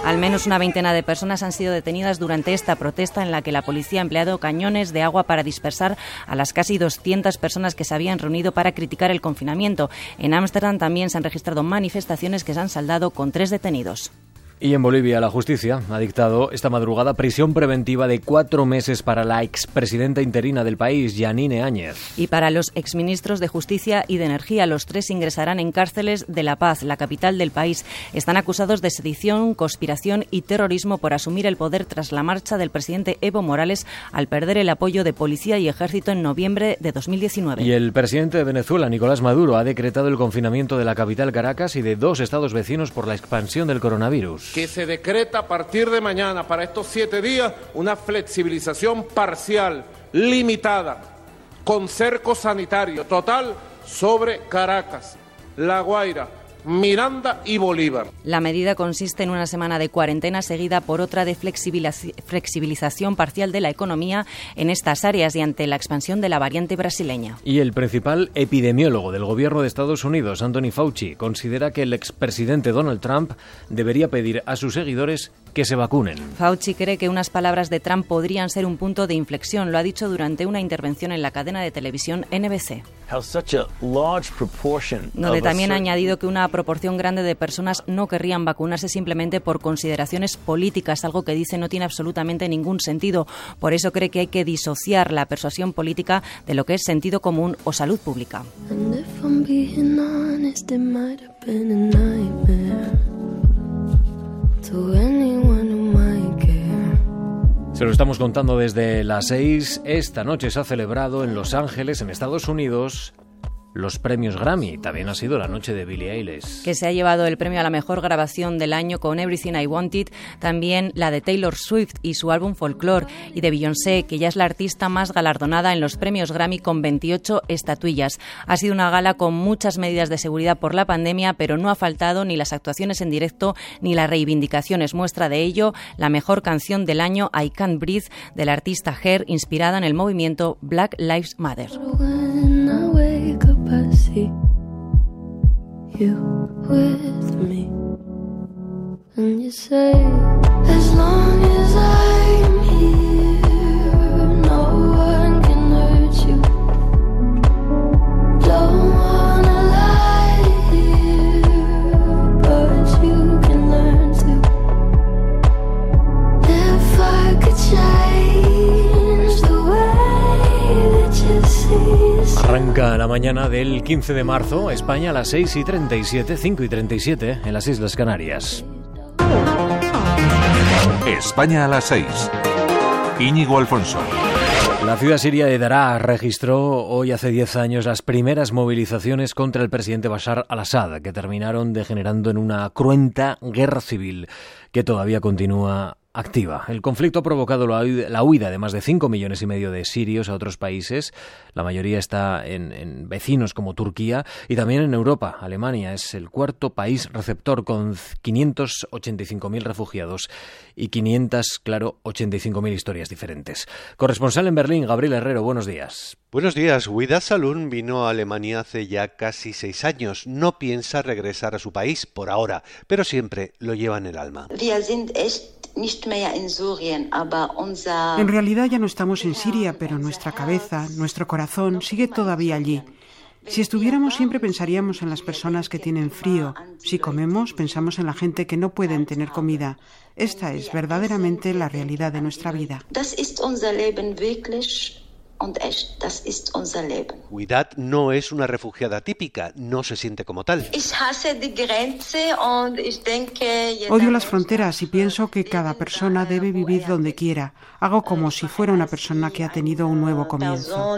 Al menos una veintena de personas han sido detenidas durante esta protesta en la que la policía ha empleado cañones de agua para dispersar a las casi 200 personas que se habían reunido para criticar el confinamiento. En Ámsterdam también se han registrado manifestaciones que se han saldado con tres detenidos. Y en Bolivia, la justicia ha dictado esta madrugada prisión preventiva de cuatro meses para la expresidenta interina del país, Yanine Áñez. Y para los exministros de Justicia y de Energía, los tres ingresarán en cárceles de La Paz, la capital del país. Están acusados de sedición, conspiración y terrorismo por asumir el poder tras la marcha del presidente Evo Morales al perder el apoyo de policía y ejército en noviembre de 2019. Y el presidente de Venezuela, Nicolás Maduro, ha decretado el confinamiento de la capital Caracas y de dos estados vecinos por la expansión del coronavirus que se decreta a partir de mañana para estos siete días una flexibilización parcial, limitada, con cerco sanitario total sobre Caracas, La Guaira, Miranda y Bolívar. La medida consiste en una semana de cuarentena seguida por otra de flexibilización parcial de la economía en estas áreas y ante la expansión de la variante brasileña. Y el principal epidemiólogo del gobierno de Estados Unidos, Anthony Fauci, considera que el expresidente Donald Trump debería pedir a sus seguidores que se vacunen. Fauci cree que unas palabras de Trump podrían ser un punto de inflexión, lo ha dicho durante una intervención en la cadena de televisión NBC. Donde también ha añadido que una proporción grande de personas no querrían vacunarse simplemente por consideraciones políticas, algo que dice no tiene absolutamente ningún sentido. Por eso cree que hay que disociar la persuasión política de lo que es sentido común o salud pública. Se lo estamos contando desde las seis. Esta noche se ha celebrado en Los Ángeles, en Estados Unidos, los premios Grammy. También ha sido la noche de Billie Eilish. Que se ha llevado el premio a la mejor grabación del año con Everything I Wanted, también la de Taylor Swift y su álbum Folklore, y de Beyoncé, que ya es la artista más galardonada en los premios Grammy con 28 estatuillas. Ha sido una gala con muchas medidas de seguridad por la pandemia, pero no ha faltado ni las actuaciones en directo ni las reivindicaciones. Muestra de ello la mejor canción del año, I Can't Breathe, del artista Her, inspirada en el movimiento Black Lives Matter. I see you with me. And you say, as long as I'm here, no one can hurt you. Don't Arranca la mañana del 15 de marzo, España a las 6 y 37, 5 y 37 en las Islas Canarias. España a las 6. Íñigo Alfonso. La ciudad siria de Daraa registró hoy hace 10 años las primeras movilizaciones contra el presidente Bashar al-Assad, que terminaron degenerando en una cruenta guerra civil que todavía continúa activa. El conflicto ha provocado la huida de más de 5 millones y medio de sirios a otros países. La mayoría está en, vecinos como Turquía y también en Europa. Alemania es el cuarto país receptor con 585.000 refugiados y 500, claro, 85.000 historias diferentes. Corresponsal en Berlín, Gabriel Herrero, buenos días. Buenos días. Huida Salun vino a Alemania hace ya casi seis años. No piensa regresar a su país por ahora, pero siempre lo lleva en el alma. En realidad ya no estamos en Siria, pero nuestra cabeza, nuestro corazón sigue todavía allí. Si estuviéramos siempre pensaríamos en las personas que tienen frío. Si comemos, pensamos en la gente que no pueden tener comida. Esta es verdaderamente la realidad de nuestra vida. Huidad no es una refugiada típica, no se siente como tal. Odio las fronteras y pienso que cada persona debe vivir donde quiera. Hago como si fuera una persona que ha tenido un nuevo comienzo.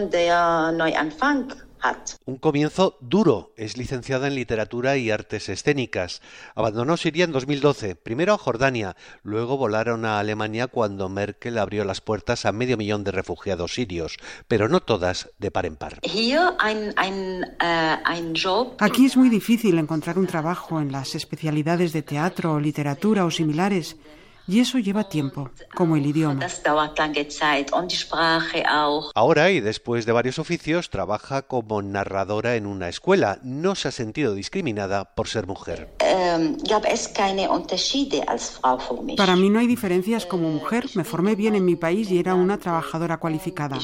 Un comienzo duro. Es licenciada en literatura y artes escénicas. Abandonó Siria en 2012, primero a Jordania, luego volaron a Alemania cuando Merkel abrió las puertas a medio millón de refugiados sirios, pero no todas de par en par. Aquí es muy difícil encontrar un trabajo en las especialidades de teatro, literatura o similares. Y eso lleva tiempo, como el idioma. Ahora, y después de varios oficios, trabaja como narradora en una escuela. No se ha sentido discriminada por ser mujer. Para mí no hay diferencias como mujer. Me formé bien en mi país y era una trabajadora cualificada.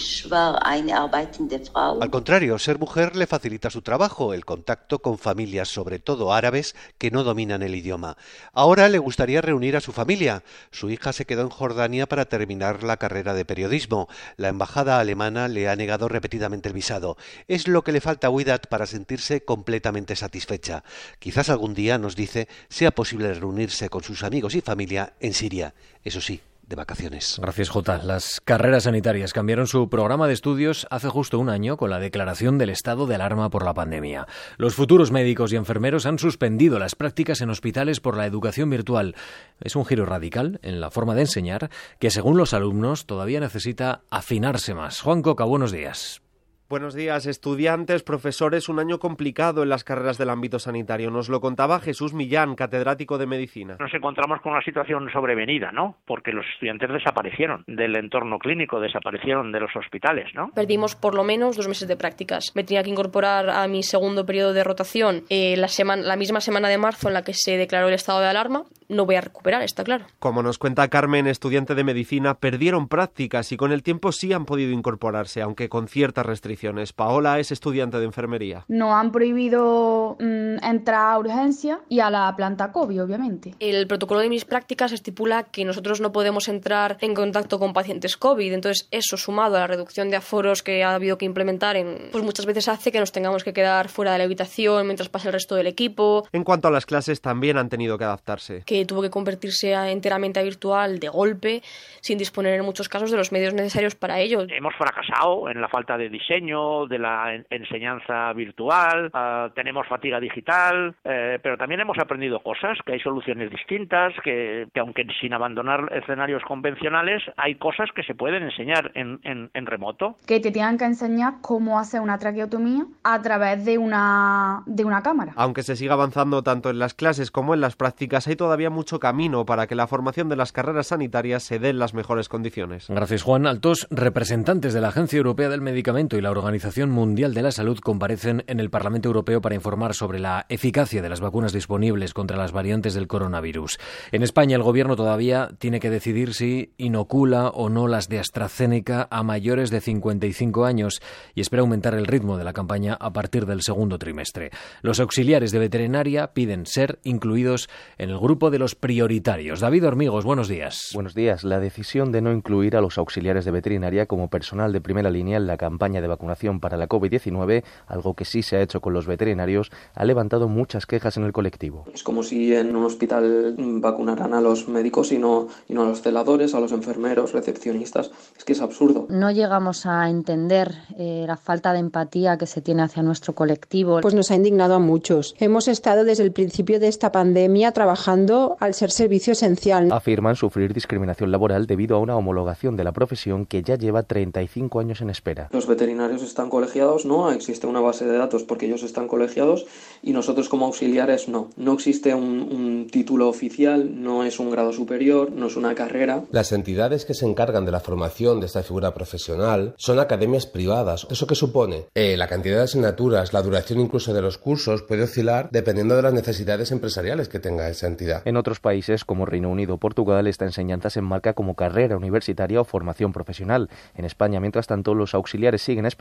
Al contrario, ser mujer le facilita su trabajo, el contacto con familias, sobre todo árabes, que no dominan el idioma. Ahora le gustaría reunir a su familia. Su hija se quedó en Jordania para terminar la carrera de periodismo. La embajada alemana le ha negado repetidamente el visado. Es lo que le falta a Widat para sentirse completamente satisfecha. Quizás algún día, nos dice, sea posible reunirse con sus amigos y familia en Siria. Eso sí, de vacaciones. Gracias, Jota. Las carreras sanitarias cambiaron su programa de estudios hace justo un año con la declaración del estado de alarma por la pandemia. Los futuros médicos y enfermeros han suspendido las prácticas en hospitales por la educación virtual. Es un giro radical en la forma de enseñar que, según los alumnos, todavía necesita afinarse más. Juan Coca, buenos días. Buenos días, estudiantes, profesores. Un año complicado en las carreras del ámbito sanitario. Nos lo contaba Jesús Millán, catedrático de medicina. Nos encontramos con una situación sobrevenida, ¿no? Porque los estudiantes desaparecieron del entorno clínico, desaparecieron de los hospitales, ¿no? Perdimos por lo menos dos meses de prácticas. Me tenía que incorporar a mi segundo periodo de rotación eh, la, semana, la misma semana de marzo en la que se declaró el estado de alarma. No voy a recuperar, está claro. Como nos cuenta Carmen, estudiante de medicina, perdieron prácticas y con el tiempo sí han podido incorporarse, aunque con ciertas restricciones Paola es estudiante de enfermería. No han prohibido mm, entrar a urgencia y a la planta COVID, obviamente. El protocolo de mis prácticas estipula que nosotros no podemos entrar en contacto con pacientes COVID. Entonces, eso sumado a la reducción de aforos que ha habido que implementar, en, pues muchas veces hace que nos tengamos que quedar fuera de la habitación mientras pasa el resto del equipo. En cuanto a las clases, también han tenido que adaptarse. Que tuvo que convertirse enteramente a virtual de golpe, sin disponer en muchos casos de los medios necesarios para ello. Hemos fracasado en la falta de diseño de la enseñanza virtual, ah, tenemos fatiga digital, eh, pero también hemos aprendido cosas, que hay soluciones distintas, que, aunque sin abandonar escenarios convencionales, hay cosas que se pueden enseñar en, en, remoto. Que te tengan que enseñar cómo hacer una traqueotomía a través de una, de una cámara. Aunque se siga avanzando tanto en las clases como en las prácticas, hay todavía mucho camino para que la formación de las carreras sanitarias se dé en las mejores condiciones. Gracias, Juan. Altos representantes de la Agencia Europea del Medicamento y la Organización Mundial de la Salud comparecen en el Parlamento Europeo para informar sobre la eficacia de las vacunas disponibles contra las variantes del coronavirus. En España, el Gobierno todavía tiene que decidir si inocula o no las de AstraZeneca a mayores de 55 años y espera aumentar el ritmo de la campaña a partir del segundo trimestre. Los auxiliares de veterinaria piden ser incluidos en el grupo de los prioritarios. David Hormigos, buenos días. Buenos días. La decisión de no incluir a los auxiliares de veterinaria como personal de primera línea en la campaña de vacunación para la COVID-19, algo que sí se ha hecho con los veterinarios, ha levantado muchas quejas en el colectivo. Es como si en un hospital vacunaran a los médicos y no, y no a los celadores, a los enfermeros, recepcionistas. Es que es absurdo. No llegamos a entender eh, la falta de empatía que se tiene hacia nuestro colectivo. Pues nos ha indignado a muchos. Hemos estado desde el principio de esta pandemia trabajando al ser servicio esencial. Afirman sufrir discriminación laboral debido a una homologación de la profesión que ya lleva 35 años en espera. Los veterinarios están colegiados, no, existe una base de datos porque ellos están colegiados y nosotros como auxiliares no. No existe un, título oficial, no es un grado superior, no es una carrera. Las entidades que se encargan de la formación de esta figura profesional son academias privadas. ¿Eso qué supone? Eh, la cantidad de asignaturas, la duración incluso de los cursos puede oscilar dependiendo de las necesidades empresariales que tenga esa entidad. En otros países como Reino Unido o Portugal esta enseñanza se enmarca como carrera universitaria o formación profesional. En España, mientras tanto, los auxiliares siguen esperando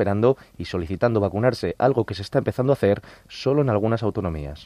y solicitando vacunarse, algo que se está empezando a hacer solo en algunas autonomías.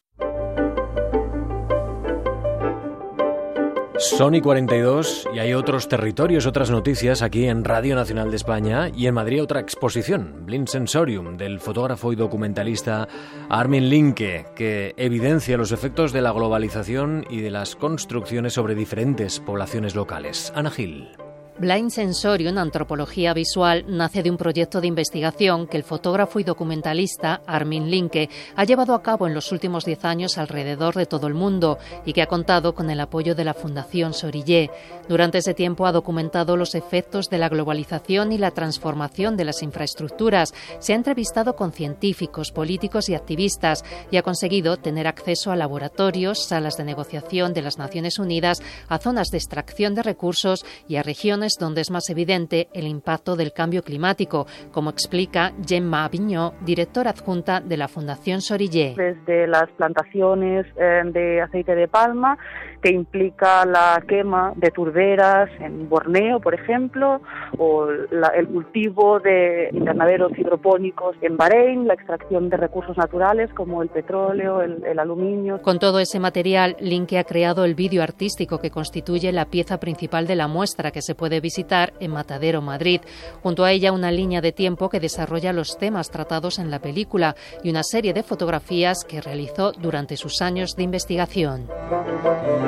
Sony 42 y hay otros territorios, otras noticias aquí en Radio Nacional de España y en Madrid otra exposición, Blind Sensorium, del fotógrafo y documentalista Armin Linke, que evidencia los efectos de la globalización y de las construcciones sobre diferentes poblaciones locales. Ana Gil. Blind Sensorium, antropología visual, nace de un proyecto de investigación que el fotógrafo y documentalista Armin Linke ha llevado a cabo en los últimos diez años alrededor de todo el mundo y que ha contado con el apoyo de la Fundación Sorillé. Durante ese tiempo ha documentado los efectos de la globalización y la transformación de las infraestructuras. Se ha entrevistado con científicos, políticos y activistas y ha conseguido tener acceso a laboratorios, salas de negociación de las Naciones Unidas, a zonas de extracción de recursos y a regiones donde es más evidente el impacto del cambio climático, como explica Gemma Aviñó, directora adjunta de la Fundación Sorillé. Desde las plantaciones eh, de aceite de palma, que implica la quema de turberas en Borneo, por ejemplo, o el cultivo de invernaderos hidropónicos en Bahrein, la extracción de recursos naturales como el petróleo, el, aluminio. Con todo ese material, Linke ha creado el vídeo artístico que constituye la pieza principal de la muestra que se puede visitar en Matadero, Madrid. Junto a ella una línea de tiempo que desarrolla los temas tratados en la película y una serie de fotografías que realizó durante sus años de investigación.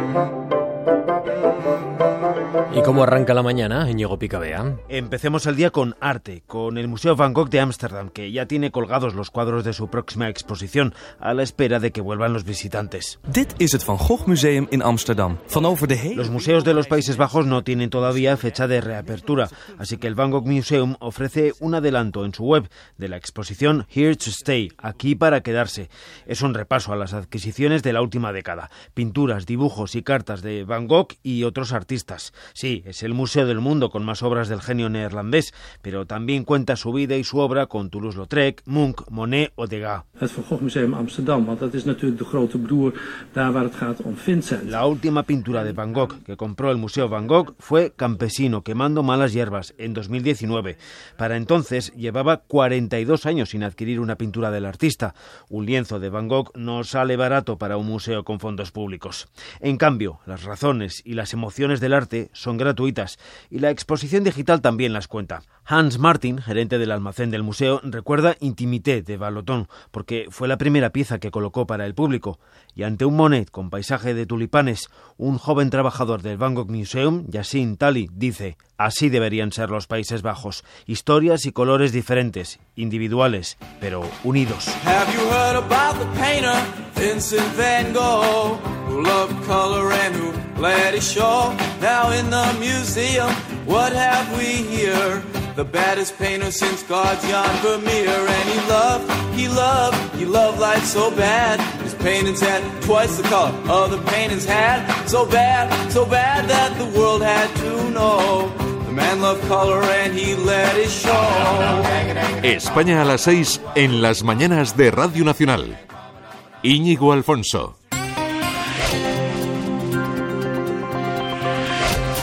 Mm-hmm. ¿Y cómo arranca la mañana, Íñigo Picabea? Empecemos el día con arte, con el Museo Van Gogh de Ámsterdam, que ya tiene colgados los cuadros de su próxima exposición, a la espera de que vuelvan los visitantes. Dit is het Van Gogh Museum in Amsterdam. Van over de Los museos de los Países Bajos no tienen todavía fecha de reapertura, así que el Van Gogh Museum ofrece un adelanto en su web de la exposición Here to Stay, aquí para quedarse. Es un repaso a las adquisiciones de la última década, pinturas, dibujos y cartas de Van Gogh y otros artistas. Sí, es el museo del mundo con más obras del genio neerlandés, pero también cuenta su vida y su obra con Toulouse-Lautrec, Munch, Monet o Degas. La última pintura de Van Gogh que compró el Museo Van Gogh fue Campesino quemando malas hierbas en 2019. Para entonces llevaba 42 años sin adquirir una pintura del artista. Un lienzo de Van Gogh no sale barato para un museo con fondos públicos. En cambio, las razones y las emociones del arte son gratuitas y la exposición digital también las cuenta. Hans Martin, gerente del almacén del museo, recuerda Intimité de Balotón porque fue la primera pieza que colocó para el público y ante un Monet con paisaje de tulipanes, un joven trabajador del Van Gogh Museum, Yassin Tali, dice, así deberían ser los Países Bajos, historias y colores diferentes, individuales, pero unidos. the baddest painter since God's Jan Vermeer. And he loved, he loved, he loved life so bad. His paintings had twice the color other paintings had. So bad, so bad that the world had to know. The man loved color and he let it show. España a las 6 en las mañanas de Radio Nacional. Íñigo Alfonso.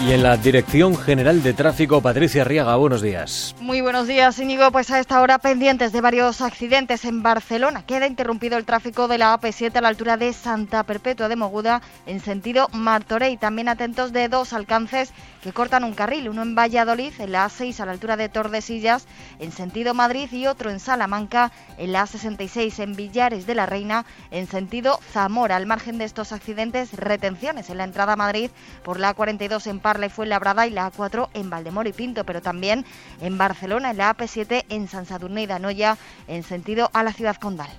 Y en la Dirección General de Tráfico, Patricia Riaga, buenos días. Muy buenos días, Íñigo. Pues a esta hora pendientes de varios accidentes en Barcelona. Queda interrumpido el tráfico de la AP7 a la altura de Santa Perpetua de Moguda en sentido Martorey. También atentos de dos alcances que cortan un carril, uno en Valladolid, en la A6 a la altura de Tordesillas, en sentido Madrid, y otro en Salamanca, en la A66 en Villares de la Reina, en sentido Zamora. Al margen de estos accidentes, retenciones en la entrada a Madrid por la A42 en Parla y Fuenlabrada y la A4 en Valdemoro y Pinto, pero también en Barcelona, en la AP7 en San y Danoya, en sentido a la ciudad condal.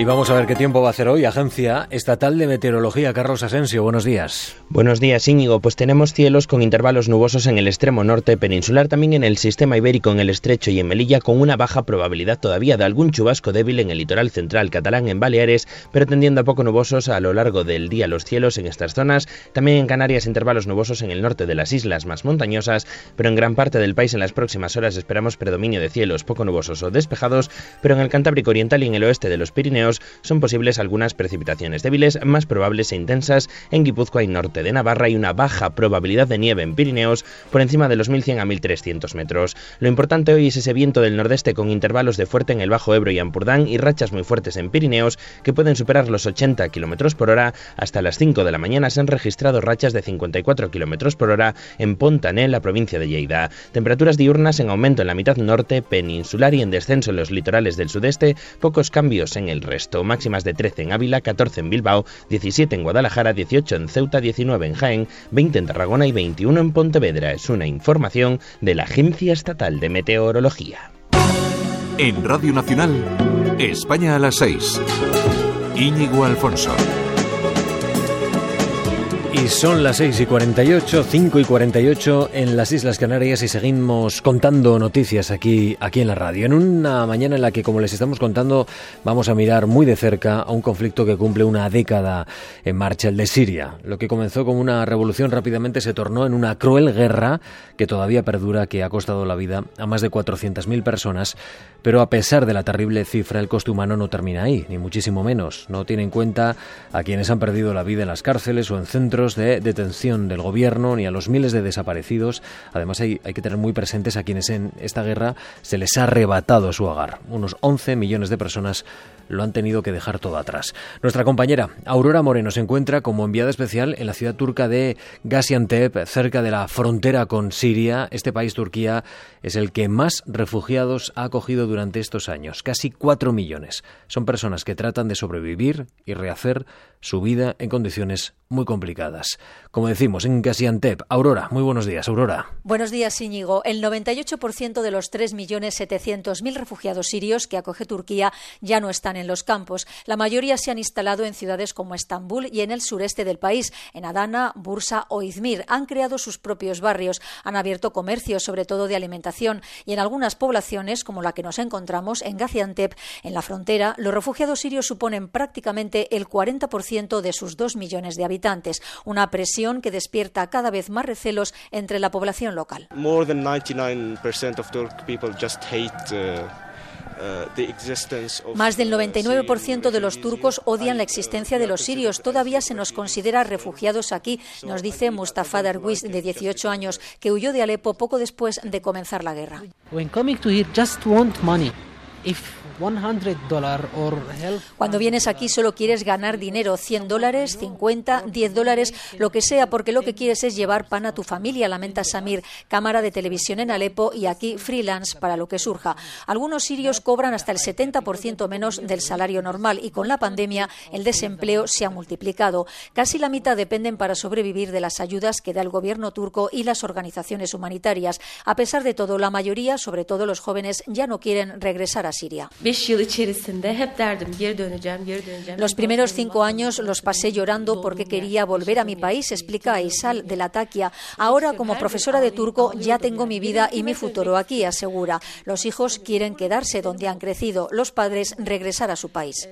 Y vamos a ver qué tiempo va a hacer hoy. Agencia Estatal de Meteorología, Carlos Asensio, buenos días. Buenos días, Íñigo. Pues tenemos cielos con intervalos nubosos en el extremo norte peninsular, también en el sistema ibérico, en el estrecho y en Melilla, con una baja probabilidad todavía de algún chubasco débil en el litoral central catalán, en Baleares, pero tendiendo a poco nubosos a lo largo del día los cielos en estas zonas. También en Canarias, intervalos nubosos en el norte de las islas más montañosas, pero en gran parte del país en las próximas horas esperamos predominio de cielos poco nubosos o despejados, pero en el Cantábrico Oriental y en el oeste de los Pirineos son posibles algunas precipitaciones débiles, más probables e intensas en Guipúzcoa y norte de Navarra y una baja probabilidad de nieve en Pirineos por encima de los 1100 a 1300 metros. Lo importante hoy es ese viento del nordeste con intervalos de fuerte en el Bajo Ebro y Ampurdán y rachas muy fuertes en Pirineos que pueden superar los 80 km por hora. Hasta las 5 de la mañana se han registrado rachas de 54 km por hora en Pontané, la provincia de Lleida. Temperaturas diurnas en aumento en la mitad norte peninsular y en descenso en los litorales del sudeste, pocos cambios en el resto Máximas de 13 en Ávila, 14 en Bilbao, 17 en Guadalajara, 18 en Ceuta, 19 en Jaén, 20 en Tarragona y 21 en Pontevedra. Es una información de la Agencia Estatal de Meteorología. En Radio Nacional, España a las 6. Íñigo Alfonso. Y son las 6 y 48, 5 y 48 en las Islas Canarias y seguimos contando noticias aquí, aquí en la radio. En una mañana en la que, como les estamos contando, vamos a mirar muy de cerca a un conflicto que cumple una década en marcha, el de Siria. Lo que comenzó como una revolución rápidamente se tornó en una cruel guerra que todavía perdura, que ha costado la vida a más de 400.000 personas. Pero a pesar de la terrible cifra, el coste humano no termina ahí, ni muchísimo menos. No tiene en cuenta a quienes han perdido la vida en las cárceles o en centros de detención del gobierno ni a los miles de desaparecidos. Además, hay, hay, que tener muy presentes a quienes en esta guerra se les ha arrebatado su hogar. Unos 11 millones de personas lo han tenido que dejar todo atrás. Nuestra compañera Aurora Moreno se encuentra como enviada especial en la ciudad turca de Gaziantep, cerca de la frontera con Siria. Este país, Turquía, es el que más refugiados ha acogido durante estos años, casi 4 millones. Son personas que tratan de sobrevivir y rehacer su vida en condiciones muy complicadas. Como decimos, en Gaziantep. Aurora, muy buenos días, Aurora. Buenos días, Íñigo. El 98% de los 3.700.000 refugiados sirios que acoge Turquía ya no están en los campos. La mayoría se han instalado en ciudades como Estambul y en el sureste del país, en Adana, Bursa o Izmir. Han creado sus propios barrios, han abierto comercios, sobre todo de alimentación, y en algunas poblaciones, como la que nos encontramos en Gaziantep, en la frontera, los refugiados sirios suponen prácticamente el 40% de sus dos millones de habitantes, una presión que despierta cada vez más recelos entre la población local. More than 99% of Turk people just hate uh, más del 99% de los turcos odian la existencia de los sirios. Todavía se nos considera refugiados aquí, nos dice Mustafa Darwish, de 18 años, que huyó de Alepo poco después de comenzar la guerra. Cuando vienes aquí solo quieres ganar dinero, 100 dólares, 50, 10 dólares, lo que sea, porque lo que quieres es llevar pan a tu familia, lamenta Samir, cámara de televisión en Alepo y aquí freelance para lo que surja. Algunos sirios cobran hasta el 70% menos del salario normal y con la pandemia el desempleo se ha multiplicado. Casi la mitad dependen para sobrevivir de las ayudas que da el gobierno turco y las organizaciones humanitarias. A pesar de todo, la mayoría, sobre todo los jóvenes, ya no quieren regresar a Siria. Los primeros cinco años los pasé llorando porque quería volver a mi país, explica Aisal de la Taquia. Ahora, como profesora de turco, ya tengo mi vida y mi futuro aquí, asegura. Los hijos quieren quedarse donde han crecido, los padres regresar a su país.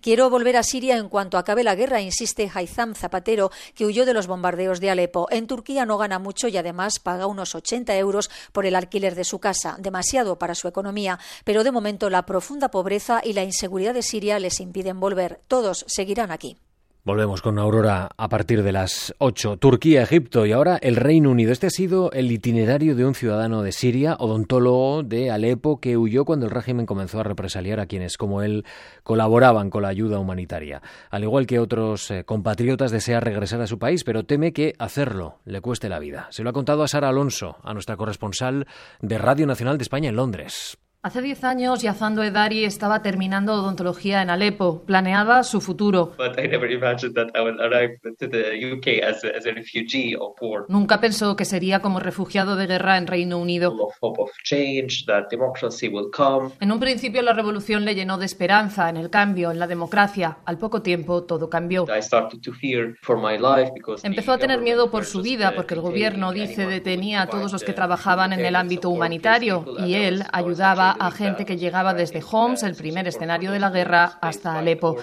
Quiero volver a Siria en cuanto acabe la guerra, insiste Haitham Zapatero, que huyó de los bombardeos de Alepo. En Turquía no gana mucho y además paga unos 80 euros por el alquiler de su casa demasiado para su economía, pero de momento la profunda pobreza y la inseguridad de Siria les impiden volver. Todos seguirán aquí. Volvemos con Aurora a partir de las 8. Turquía, Egipto y ahora el Reino Unido. Este ha sido el itinerario de un ciudadano de Siria, odontólogo de Alepo, que huyó cuando el régimen comenzó a represaliar a quienes, como él, colaboraban con la ayuda humanitaria. Al igual que otros eh, compatriotas, desea regresar a su país, pero teme que hacerlo le cueste la vida. Se lo ha contado a Sara Alonso, a nuestra corresponsal de Radio Nacional de España en Londres. Hace 10 años, Yazando Edari estaba terminando odontología en Alepo. Planeaba su futuro. Nunca pensó que sería como refugiado de guerra en Reino Unido. En un principio, la revolución le llenó de esperanza en el cambio, en la democracia. Al poco tiempo, todo cambió. Empezó a tener miedo por su vida porque el gobierno, dice, detenía a todos los que trabajaban en el ámbito humanitario y él ayudaba a gente que llegaba desde Homs, el primer escenario de la guerra, hasta Alepo.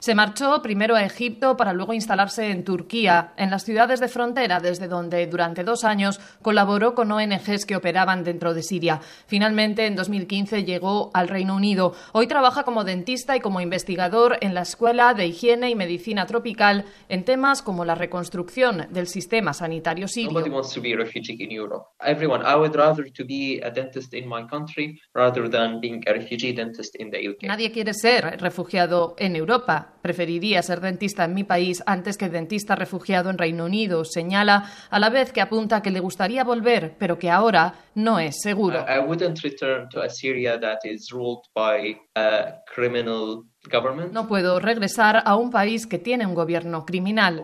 Se marchó primero a Egipto para luego instalarse en Turquía, en las ciudades de frontera, desde donde durante dos años colaboró con ONGs que operaban dentro de Siria. Finalmente, en 2015 llegó al Reino Unido. Hoy trabaja como dentista y como investigador en la Escuela de Higiene y Medicina Tropical en temas como la reconstrucción del sistema sanitario sirio. Nadie quiere ser refugiado en Europa. Preferiría ser dentista en mi país antes que dentista refugiado en Reino Unido. Señala a la vez que apunta que le gustaría volver, pero que ahora no es seguro. I wouldn't return to a Syria that is ruled by a criminal no puedo regresar a un país que tiene un gobierno criminal.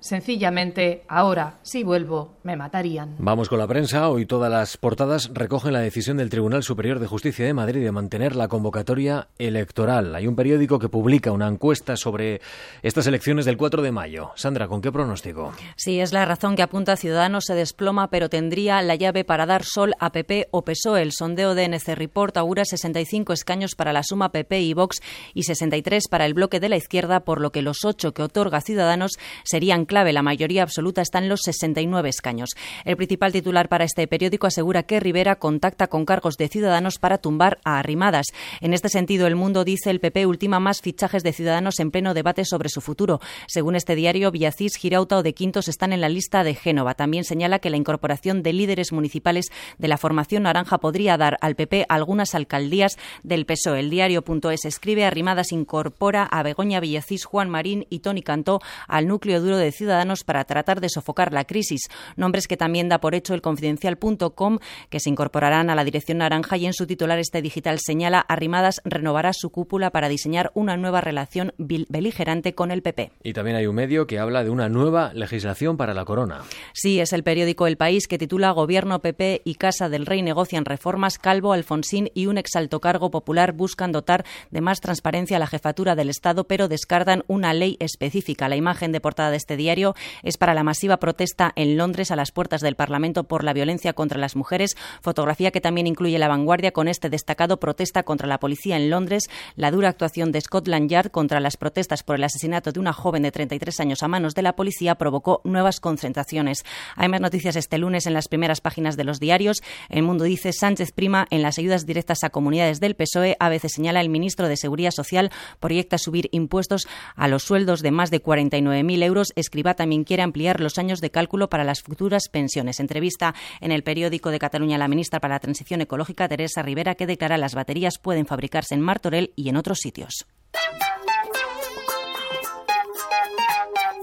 Sencillamente, ahora, si vuelvo, me matarían. Vamos con la prensa. Hoy todas las portadas recogen la decisión del Tribunal Superior de Justicia de Madrid de mantener la convocatoria electoral. Hay un periódico que publica una encuesta sobre estas elecciones del 4 de mayo. Sandra, ¿con qué pronóstico? Sí, es la razón que apunta Ciudadanos se desploma, pero tendría la llave para dar sol a PP o PSOE. El sondeo de NC Report augura 65 escaños para la suma PP y Vox y 63 para el bloque de la izquierda, por lo que los ocho que otorga Ciudadanos serían clave. La mayoría absoluta está en los 69 escaños. El principal titular para este periódico asegura que Rivera contacta con cargos de Ciudadanos para tumbar a Arrimadas. En este sentido, El Mundo dice el PP ultima más fichajes de Ciudadanos en pleno debate sobre su futuro. Según este diario, Villacís, Girauta o de Quintos están en la lista de Génova. También señala que la incorporación de líderes municipales de la formación naranja podría dar al PP algunas alcaldías del PSOE. El diario.es escribe Arrimadas incorpora a Begoña Villacís, Juan Marín y Tony Cantó al núcleo duro de Ciudadanos para tratar de sofocar la crisis. Nombres que también da por hecho el confidencial.com que se incorporarán a la dirección naranja y en su titular este digital señala Arrimadas renovará su cúpula para diseñar una nueva relación beligerante con el PP. Y también hay un medio que habla de una nueva legislación para la corona. Sí, es el periódico El País que titula Gobierno PP y Casa del Rey negocian reformas, Calvo, Alfonsín y un exalto cargo popular buscan dotar de más transparencia a la jefatura del Estado, pero descartan una ley específica. La imagen de portada de este diario es para la masiva protesta en Londres a las puertas del Parlamento por la violencia contra las mujeres, fotografía que también incluye la vanguardia con este destacado protesta contra la policía en Londres, la dura actuación de Scotland Yard contra las protestas por el asesinato de una joven de 33 años a manos de la policía provocó nuevas concentraciones. Hay más noticias este lunes en las primeras páginas de los diarios. El Mundo dice Sánchez prima en las ayudas directas a comunidades del PSOE a veces señala el ministro de Seguridad Social, proyecta subir impuestos a los sueldos de más de 49.000 euros. Escriba también quiere ampliar los años de cálculo para las futuras pensiones. Entrevista en el periódico de Cataluña la ministra para la Transición Ecológica, Teresa Rivera, que declara las baterías pueden fabricarse en Martorell y en otros sitios.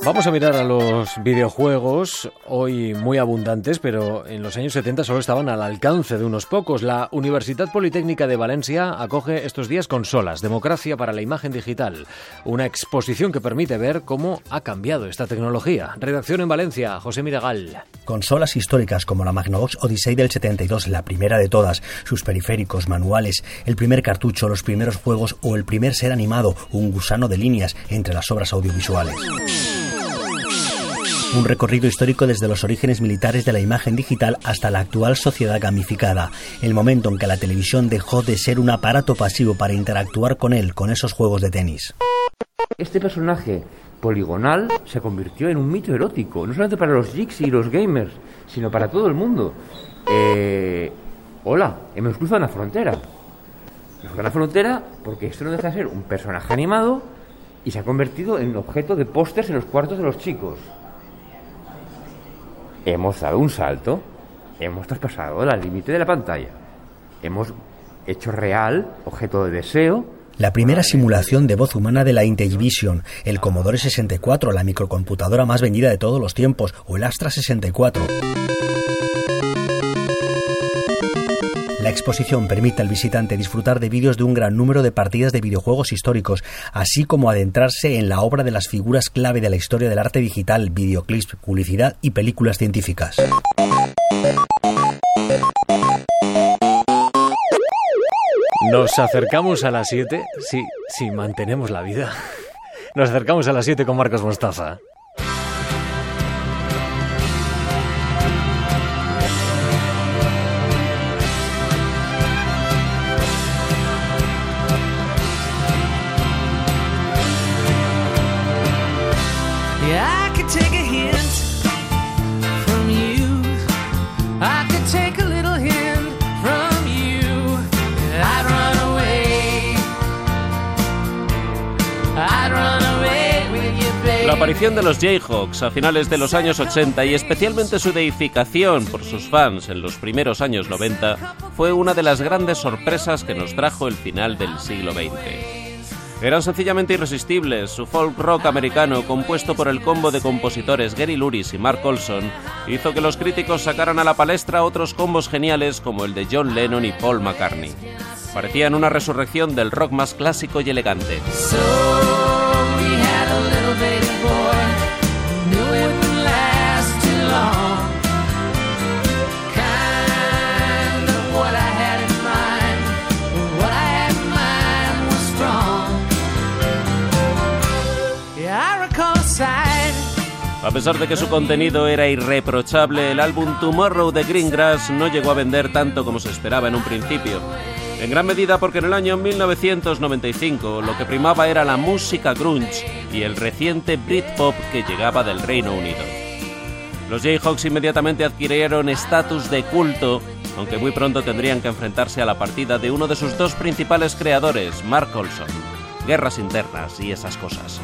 Vamos a mirar a los videojuegos, hoy muy abundantes, pero en los años 70 solo estaban al alcance de unos pocos. La Universidad Politécnica de Valencia acoge estos días consolas, Democracia para la Imagen Digital, una exposición que permite ver cómo ha cambiado esta tecnología. Redacción en Valencia, José Miragal. Consolas históricas como la Magnavox Odyssey del 72, la primera de todas, sus periféricos, manuales, el primer cartucho, los primeros juegos o el primer ser animado, un gusano de líneas entre las obras audiovisuales. Un recorrido histórico desde los orígenes militares de la imagen digital hasta la actual sociedad gamificada, el momento en que la televisión dejó de ser un aparato pasivo para interactuar con él, con esos juegos de tenis. Este personaje poligonal se convirtió en un mito erótico, no solamente para los geeks y los gamers, sino para todo el mundo. Eh, hola, hemos cruzado una frontera. Hemos cruzado frontera porque esto no deja de ser un personaje animado y se ha convertido en objeto de pósters en los cuartos de los chicos hemos dado un salto, hemos traspasado la límite de la pantalla, hemos hecho real, objeto de deseo, la primera simulación de voz humana de la Intellivision, el Commodore 64, la microcomputadora más vendida de todos los tiempos, o el Astra 64. Exposición permite al visitante disfrutar de vídeos de un gran número de partidas de videojuegos históricos, así como adentrarse en la obra de las figuras clave de la historia del arte digital, videoclips, publicidad y películas científicas. Nos acercamos a las 7, sí, sí, mantenemos la vida. Nos acercamos a las 7 con Marcos Mostaza. Aparición de los Jayhawks a finales de los años 80 y especialmente su deificación por sus fans en los primeros años 90 fue una de las grandes sorpresas que nos trajo el final del siglo XX. Eran sencillamente irresistibles. Su folk rock americano, compuesto por el combo de compositores Gary Luris y Mark Olson, hizo que los críticos sacaran a la palestra otros combos geniales como el de John Lennon y Paul McCartney. Parecían una resurrección del rock más clásico y elegante. A pesar de que su contenido era irreprochable, el álbum Tomorrow de Greengrass no llegó a vender tanto como se esperaba en un principio. En gran medida porque en el año 1995 lo que primaba era la música grunge y el reciente Britpop que llegaba del Reino Unido. Los Jayhawks inmediatamente adquirieron estatus de culto, aunque muy pronto tendrían que enfrentarse a la partida de uno de sus dos principales creadores, Mark Olson. Guerras internas y esas cosas.